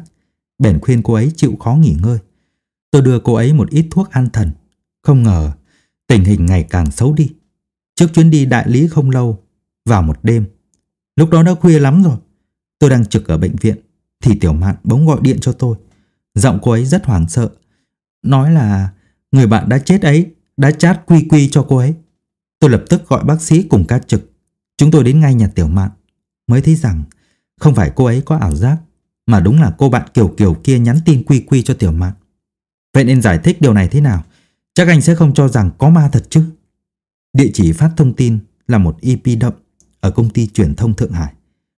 Bèn khuyên cô ấy chịu khó nghỉ ngơi. Tôi đưa cô ấy một ít thuốc an thần. Không ngờ, tình hình ngày càng xấu đi. Trước chuyến đi đại lý không lâu, Vào một đêm, Lúc đó đã khuya lắm rồi. Tôi đang trực ở bệnh viện, Thì Tiểu Mạn bỗng gọi điện cho tôi. Giọng cô ấy rất hoảng sợ. Nói là người bạn đã chết ấy Đã chat quy quy cho cô ấy. Tôi lập tức gọi bác sĩ cùng ca trực. Chúng tôi đến ngay nhà Tiểu Mạn Mới thấy rằng không phải cô ấy có ảo giác Mà đúng là cô bạn Kiều Kiều kia nhắn tin quy quy cho Tiểu Mạn. Vậy nên giải thích điều này thế nào? Chắc anh sẽ không cho rằng có ma thật chứ? Địa chỉ phát thông tin là một EP động ở công ty truyền thông Thượng Hải.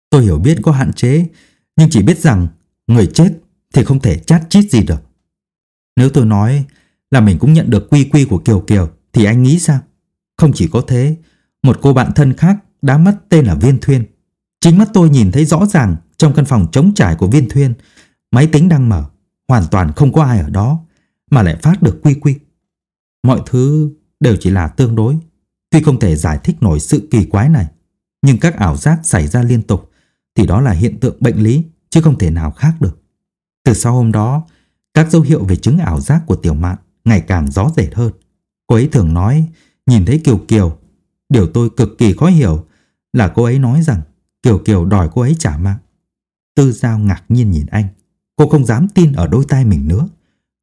Tôi hiểu biết có hạn chế, nhưng chỉ biết rằng người chết thì không thể chát chít gì được. Nếu tôi nói là mình cũng nhận được quy quy của Kiều Kiều thì anh nghĩ sao? Không chỉ có thế, một cô bạn thân khác đã mất tên là Viên Thuyên. Chính mắt tôi nhìn thấy rõ ràng trong căn phòng trống trải của Viên Thuyên, máy tính đang mở, hoàn toàn không có ai ở đó, mà lại phát được quy quy. Mọi thứ đều chỉ là tương đối, tuy không thể giải thích nổi sự kỳ quái này, nhưng các ảo giác xảy ra liên tục thì đó là hiện tượng bệnh lý chứ không thể nào khác được. Từ sau hôm đó, các dấu hiệu về chứng ảo giác của Tiểu Mạn ngày càng rõ rệt hơn. Cô ấy thường nói nhìn thấy Kiều Kiều. Điều tôi cực kỳ khó hiểu là cô ấy nói rằng Kiều Kiều đòi cô ấy trả mạng. Tư Giao ngạc nhiên nhìn anh. Cô không dám tin ở đôi tai mình nữa.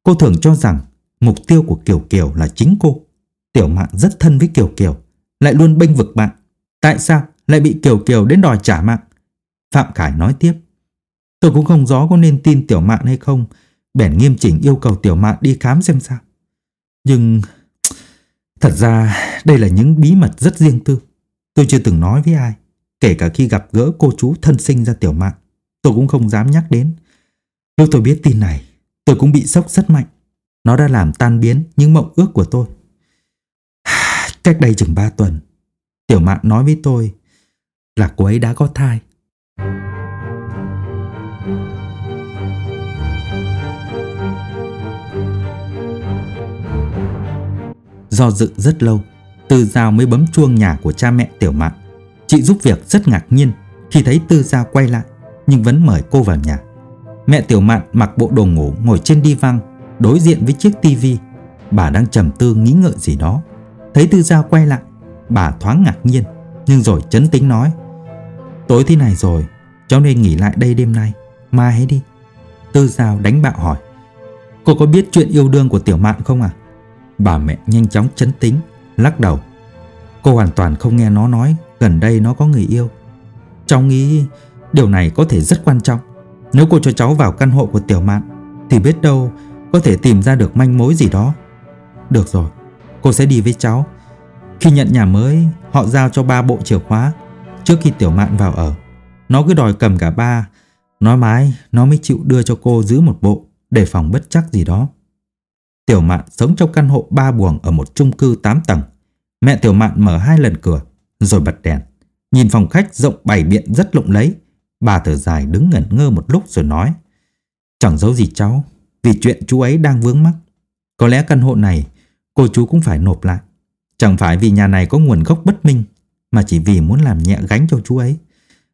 Cô thường cho rằng mục tiêu của Kiều Kiều là chính cô. Tiểu Mạn rất thân với Kiều Kiều, lại luôn bênh vực bạn. Tại sao lại bị Kiều Kiều đến đòi trả mạng? Phạm Khải nói tiếp. Tôi cũng không rõ có nên tin Tiểu Mạn hay không, bèn nghiêm chỉnh yêu cầu Tiểu Mạn đi khám xem sao. Nhưng thật ra đây là những bí mật rất riêng tư. Tôi chưa từng nói với ai, kể cả khi gặp gỡ cô chú thân sinh ra Tiểu Mạn, tôi cũng không dám nhắc đến. Lúc tôi biết tin này, tôi cũng bị sốc rất mạnh. Nó đã làm tan biến những mộng ước của tôi. Cách đây chừng 3 tuần, Tiểu Mạn nói với tôi là cô ấy đã có thai. Do dự rất lâu, Tư Giao mới bấm chuông nhà của cha mẹ Tiểu Mạn. Chị giúp việc rất ngạc nhiên khi thấy Tư Giao quay lại, nhưng vẫn mời cô vào nhà. Mẹ Tiểu Mạn mặc bộ đồ ngủ ngồi trên đi văng, đối diện với chiếc tivi. Bà đang trầm tư nghĩ ngợi gì đó. Thấy Tư Giao quay lại, bà thoáng ngạc nhiên, nhưng rồi chấn tính nói. Tối thế này rồi, cháu nên nghỉ lại đây đêm nay, mai hãy đi. Tư Giao đánh bạo hỏi. Cô có biết chuyện yêu đương của Tiểu Mạn không à? Bà mẹ nhanh chóng chấn tính, lắc đầu. Cô hoàn toàn không nghe nó nói gần đây nó có người yêu. Cháu nghĩ điều này có thể rất quan trọng. Nếu cô cho cháu vào căn hộ của Tiểu Mạn thì biết đâu có thể tìm ra được manh mối gì đó. Được rồi, cô sẽ đi với cháu. Khi nhận nhà mới, họ giao cho ba bộ chìa khóa. Trước khi Tiểu Mạn vào ở, nó cứ đòi cầm cả ba. Nói mãi, nó mới chịu đưa cho cô giữ một bộ để phòng bất chắc gì đó. Tiểu Mạn sống trong căn hộ ba buồng ở một chung cư 8 tầng. Mẹ Tiểu Mạn mở hai lần cửa, rồi bật đèn. Nhìn phòng khách rộng bày biện rất lộng lấy. Bà thở dài đứng ngẩn ngơ một lúc rồi nói Chẳng giấu gì cháu Vì chuyện chú ấy đang vướng mắc Có lẽ căn hộ này cô chú cũng phải nộp lại Chẳng phải vì nhà này có nguồn gốc bất minh Mà chỉ vì muốn làm nhẹ gánh cho chú ấy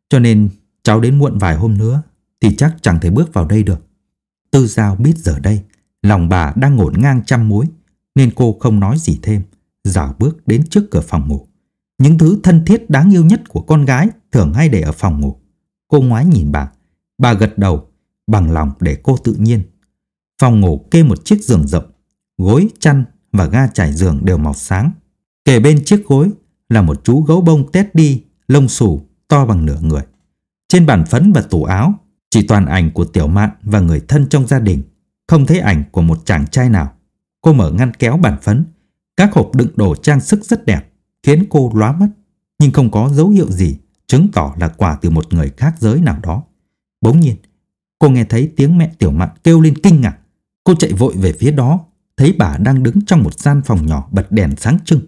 Cho nên cháu đến muộn vài hôm nữa Thì chắc chẳng thể bước vào đây được Tư Giao biết giờ đây Lòng bà đang ngổn ngang trăm mối Nên cô không nói gì thêm Dạo bước đến trước cửa phòng ngủ. Những thứ thân thiết đáng yêu nhất của con gái Thường hay để ở phòng ngủ. Cô ngoái nhìn bà Bà gật đầu Bằng lòng để cô tự nhiên. Phòng ngủ kê một chiếc giường rộng Gối, chăn và ga trải giường đều màu sáng. Kề bên chiếc gối Là một chú gấu bông tét đi Lông xù to bằng nửa người. Trên bàn phấn và tủ áo Chỉ toàn ảnh của tiểu mạn và người thân trong gia đình. Không thấy ảnh của một chàng trai nào. Cô mở ngăn kéo bàn phấn. Các hộp đựng đồ trang sức rất đẹp, Khiến cô lóa mắt. Nhưng không có dấu hiệu gì Chứng tỏ là quà từ một người khác giới nào đó. Bỗng nhiên, Cô nghe thấy tiếng mẹ tiểu mạn kêu lên kinh ngạc. Cô chạy vội về phía đó, Thấy bà đang đứng trong một gian phòng nhỏ bật đèn sáng trưng.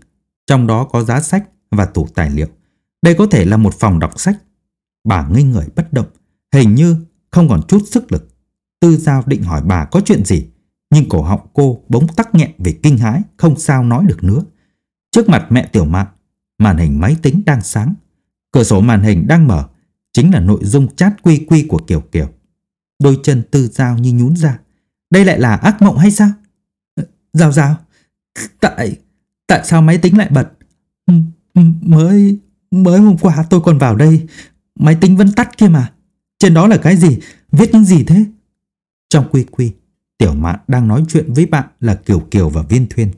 Trong đó có giá sách và tủ tài liệu. Đây có thể là một phòng đọc sách. Bà ngây người bất động, Hình như không còn chút sức lực. Tư Giao định hỏi bà có chuyện gì, Nhưng cổ họng cô bỗng tắc nghẹn vì kinh hãi, Không sao nói được nữa. Trước mặt mẹ tiểu mạn, Màn hình máy tính đang sáng. Cửa sổ màn hình đang mở, Chính là nội dung chat quy quy của Kiều Kiều. Đôi chân tư Giao như nhún ra. Đây lại là ác mộng hay sao? Ờ, Giao Giao, Tại Tại sao máy tính lại bật? Mới Mới hôm qua tôi còn vào đây, Máy tính vẫn tắt kia mà. Trên đó là cái gì? Viết những gì thế? Trong quy quy, Tiểu mạn đang nói chuyện với bạn là Kiều Kiều và Viên Thuyên.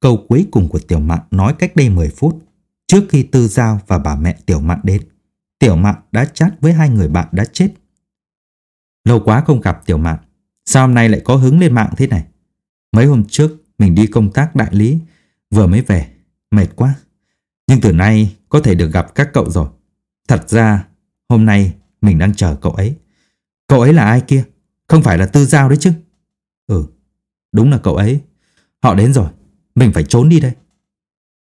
Câu cuối cùng của Tiểu mạn nói cách đây 10 phút. Trước khi Tư Giao và bà mẹ Tiểu mạn đến, Tiểu mạn đã chat với hai người bạn đã chết. Lâu quá không gặp Tiểu mạn, Sao hôm nay lại có hứng lên mạng thế này? Mấy hôm trước, mình đi công tác đại lý, Vừa mới về, Mệt quá. Nhưng từ nay có thể được gặp các cậu rồi. Thật ra, hôm nay mình đang chờ cậu ấy. Cậu ấy là ai kia? Không phải là Tư Giao đấy chứ. Ừ đúng là cậu ấy. Họ đến rồi, Mình phải trốn đi đây.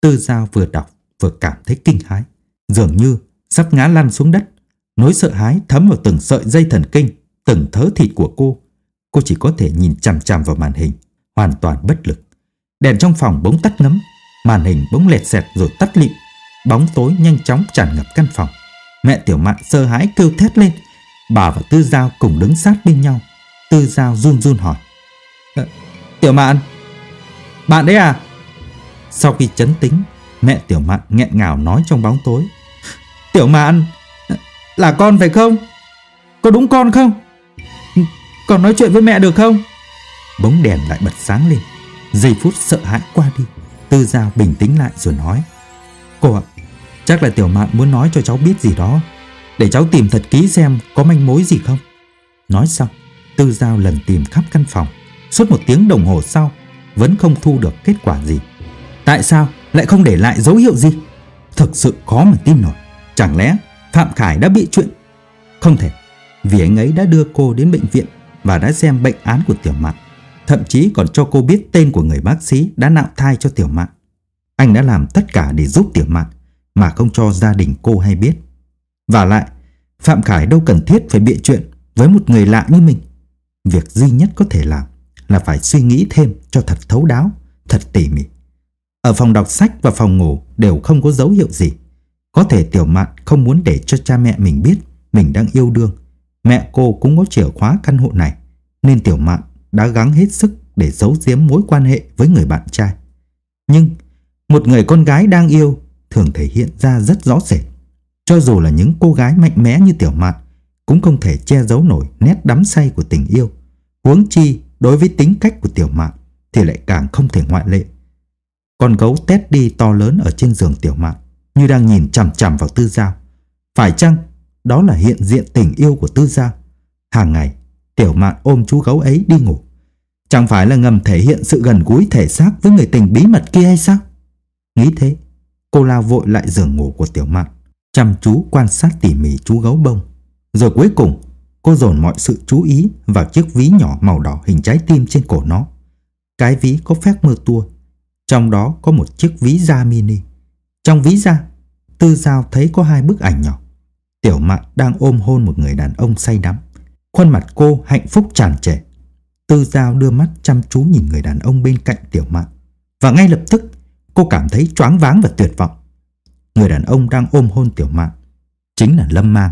Tư Giao vừa đọc, vừa cảm thấy kinh hãi. Dường như sắp ngã lăn xuống đất. Nỗi sợ hãi thấm vào từng sợi dây thần kinh, Từng thớ thịt của cô. Cô chỉ có thể nhìn chằm chằm vào màn hình, Hoàn toàn bất lực. Đèn trong phòng bỗng tắt ngấm, Màn hình bỗng lẹt xẹt rồi tắt lịm. Bóng tối nhanh chóng tràn ngập căn phòng. Mẹ Tiểu Mạn sơ hãi kêu thét lên. Bà và Tư Giao cùng đứng sát bên nhau. Tư Giao run run hỏi. Ờ, Tiểu Mạn. Bạn đấy à? Sau khi chấn tính Mẹ Tiểu Mạn nghẹn ngào nói trong bóng tối. Tiểu Mạn Là con phải không? Có đúng con không? Con nói chuyện với mẹ được không? Bóng đèn lại bật sáng lên. Giây phút sợ hãi qua đi Tư Giao bình tĩnh lại rồi nói. Cô ạ Chắc là Tiểu Mạn muốn nói cho cháu biết gì đó Để cháu tìm thật kỹ xem có manh mối gì không. Nói xong Tư Giao lần tìm khắp căn phòng. Suốt một tiếng đồng hồ sau, Vẫn không thu được kết quả gì. Tại sao lại không để lại dấu hiệu gì? Thực sự khó mà tin nổi. Chẳng lẽ Phạm Khải đã bị chuyện? Không thể, Vì anh ấy đã đưa cô đến bệnh viện Và đã xem bệnh án của Tiểu Mạn. Thậm chí còn cho cô biết tên của người bác sĩ Đã nạo thai cho Tiểu Mạn. Anh đã làm tất cả để giúp Tiểu Mạn Mà không cho gia đình cô hay biết. Và lại, Phạm Khải đâu cần thiết phải bịa chuyện Với một người lạ như mình. Việc duy nhất có thể làm Là phải suy nghĩ thêm cho thật thấu đáo, Thật tỉ mỉ Ở phòng đọc sách và phòng ngủ Đều không có dấu hiệu gì Có thể Tiểu Mạn không muốn để cho cha mẹ mình biết Mình đang yêu đương Mẹ cô cũng có chìa khóa căn hộ này, Nên Tiểu Mạn đã gắng hết sức để giấu giếm mối quan hệ với người bạn trai. Nhưng một người con gái đang yêu thường thể hiện ra rất rõ rệt. Cho dù là những cô gái mạnh mẽ như Tiểu Mạn cũng không thể che giấu nổi nét đắm say của tình yêu. Huống chi đối với tính cách của Tiểu Mạn thì lại càng không thể ngoại lệ. Con gấu tét đi to lớn ở trên giường Tiểu Mạn như đang nhìn chằm chằm vào Tư Giao. Phải chăng đó là hiện diện tình yêu của Tư Giao? Hàng ngày Tiểu mạn ôm chú gấu ấy đi ngủ Chẳng phải là ngầm thể hiện sự gần gũi thể xác với người tình bí mật kia hay sao? Nghĩ thế, cô lao vội lại giường ngủ của tiểu mạn Chăm chú quan sát tỉ mỉ chú gấu bông rồi cuối cùng, cô dồn mọi sự chú ý vào chiếc ví nhỏ màu đỏ hình trái tim trên cổ nó Cái ví có phép mơ tua Trong đó có một chiếc ví da mini Trong ví da, Tư Giao thấy có hai bức ảnh nhỏ Tiểu Mạn đang ôm hôn một người đàn ông say đắm. Khuôn mặt cô hạnh phúc tràn trề. Tư Giao đưa mắt chăm chú nhìn người đàn ông bên cạnh Tiểu Mạn. Và ngay lập tức, cô cảm thấy choáng váng và tuyệt vọng. Người đàn ông đang ôm hôn Tiểu Mạn chính là Lâm Mang.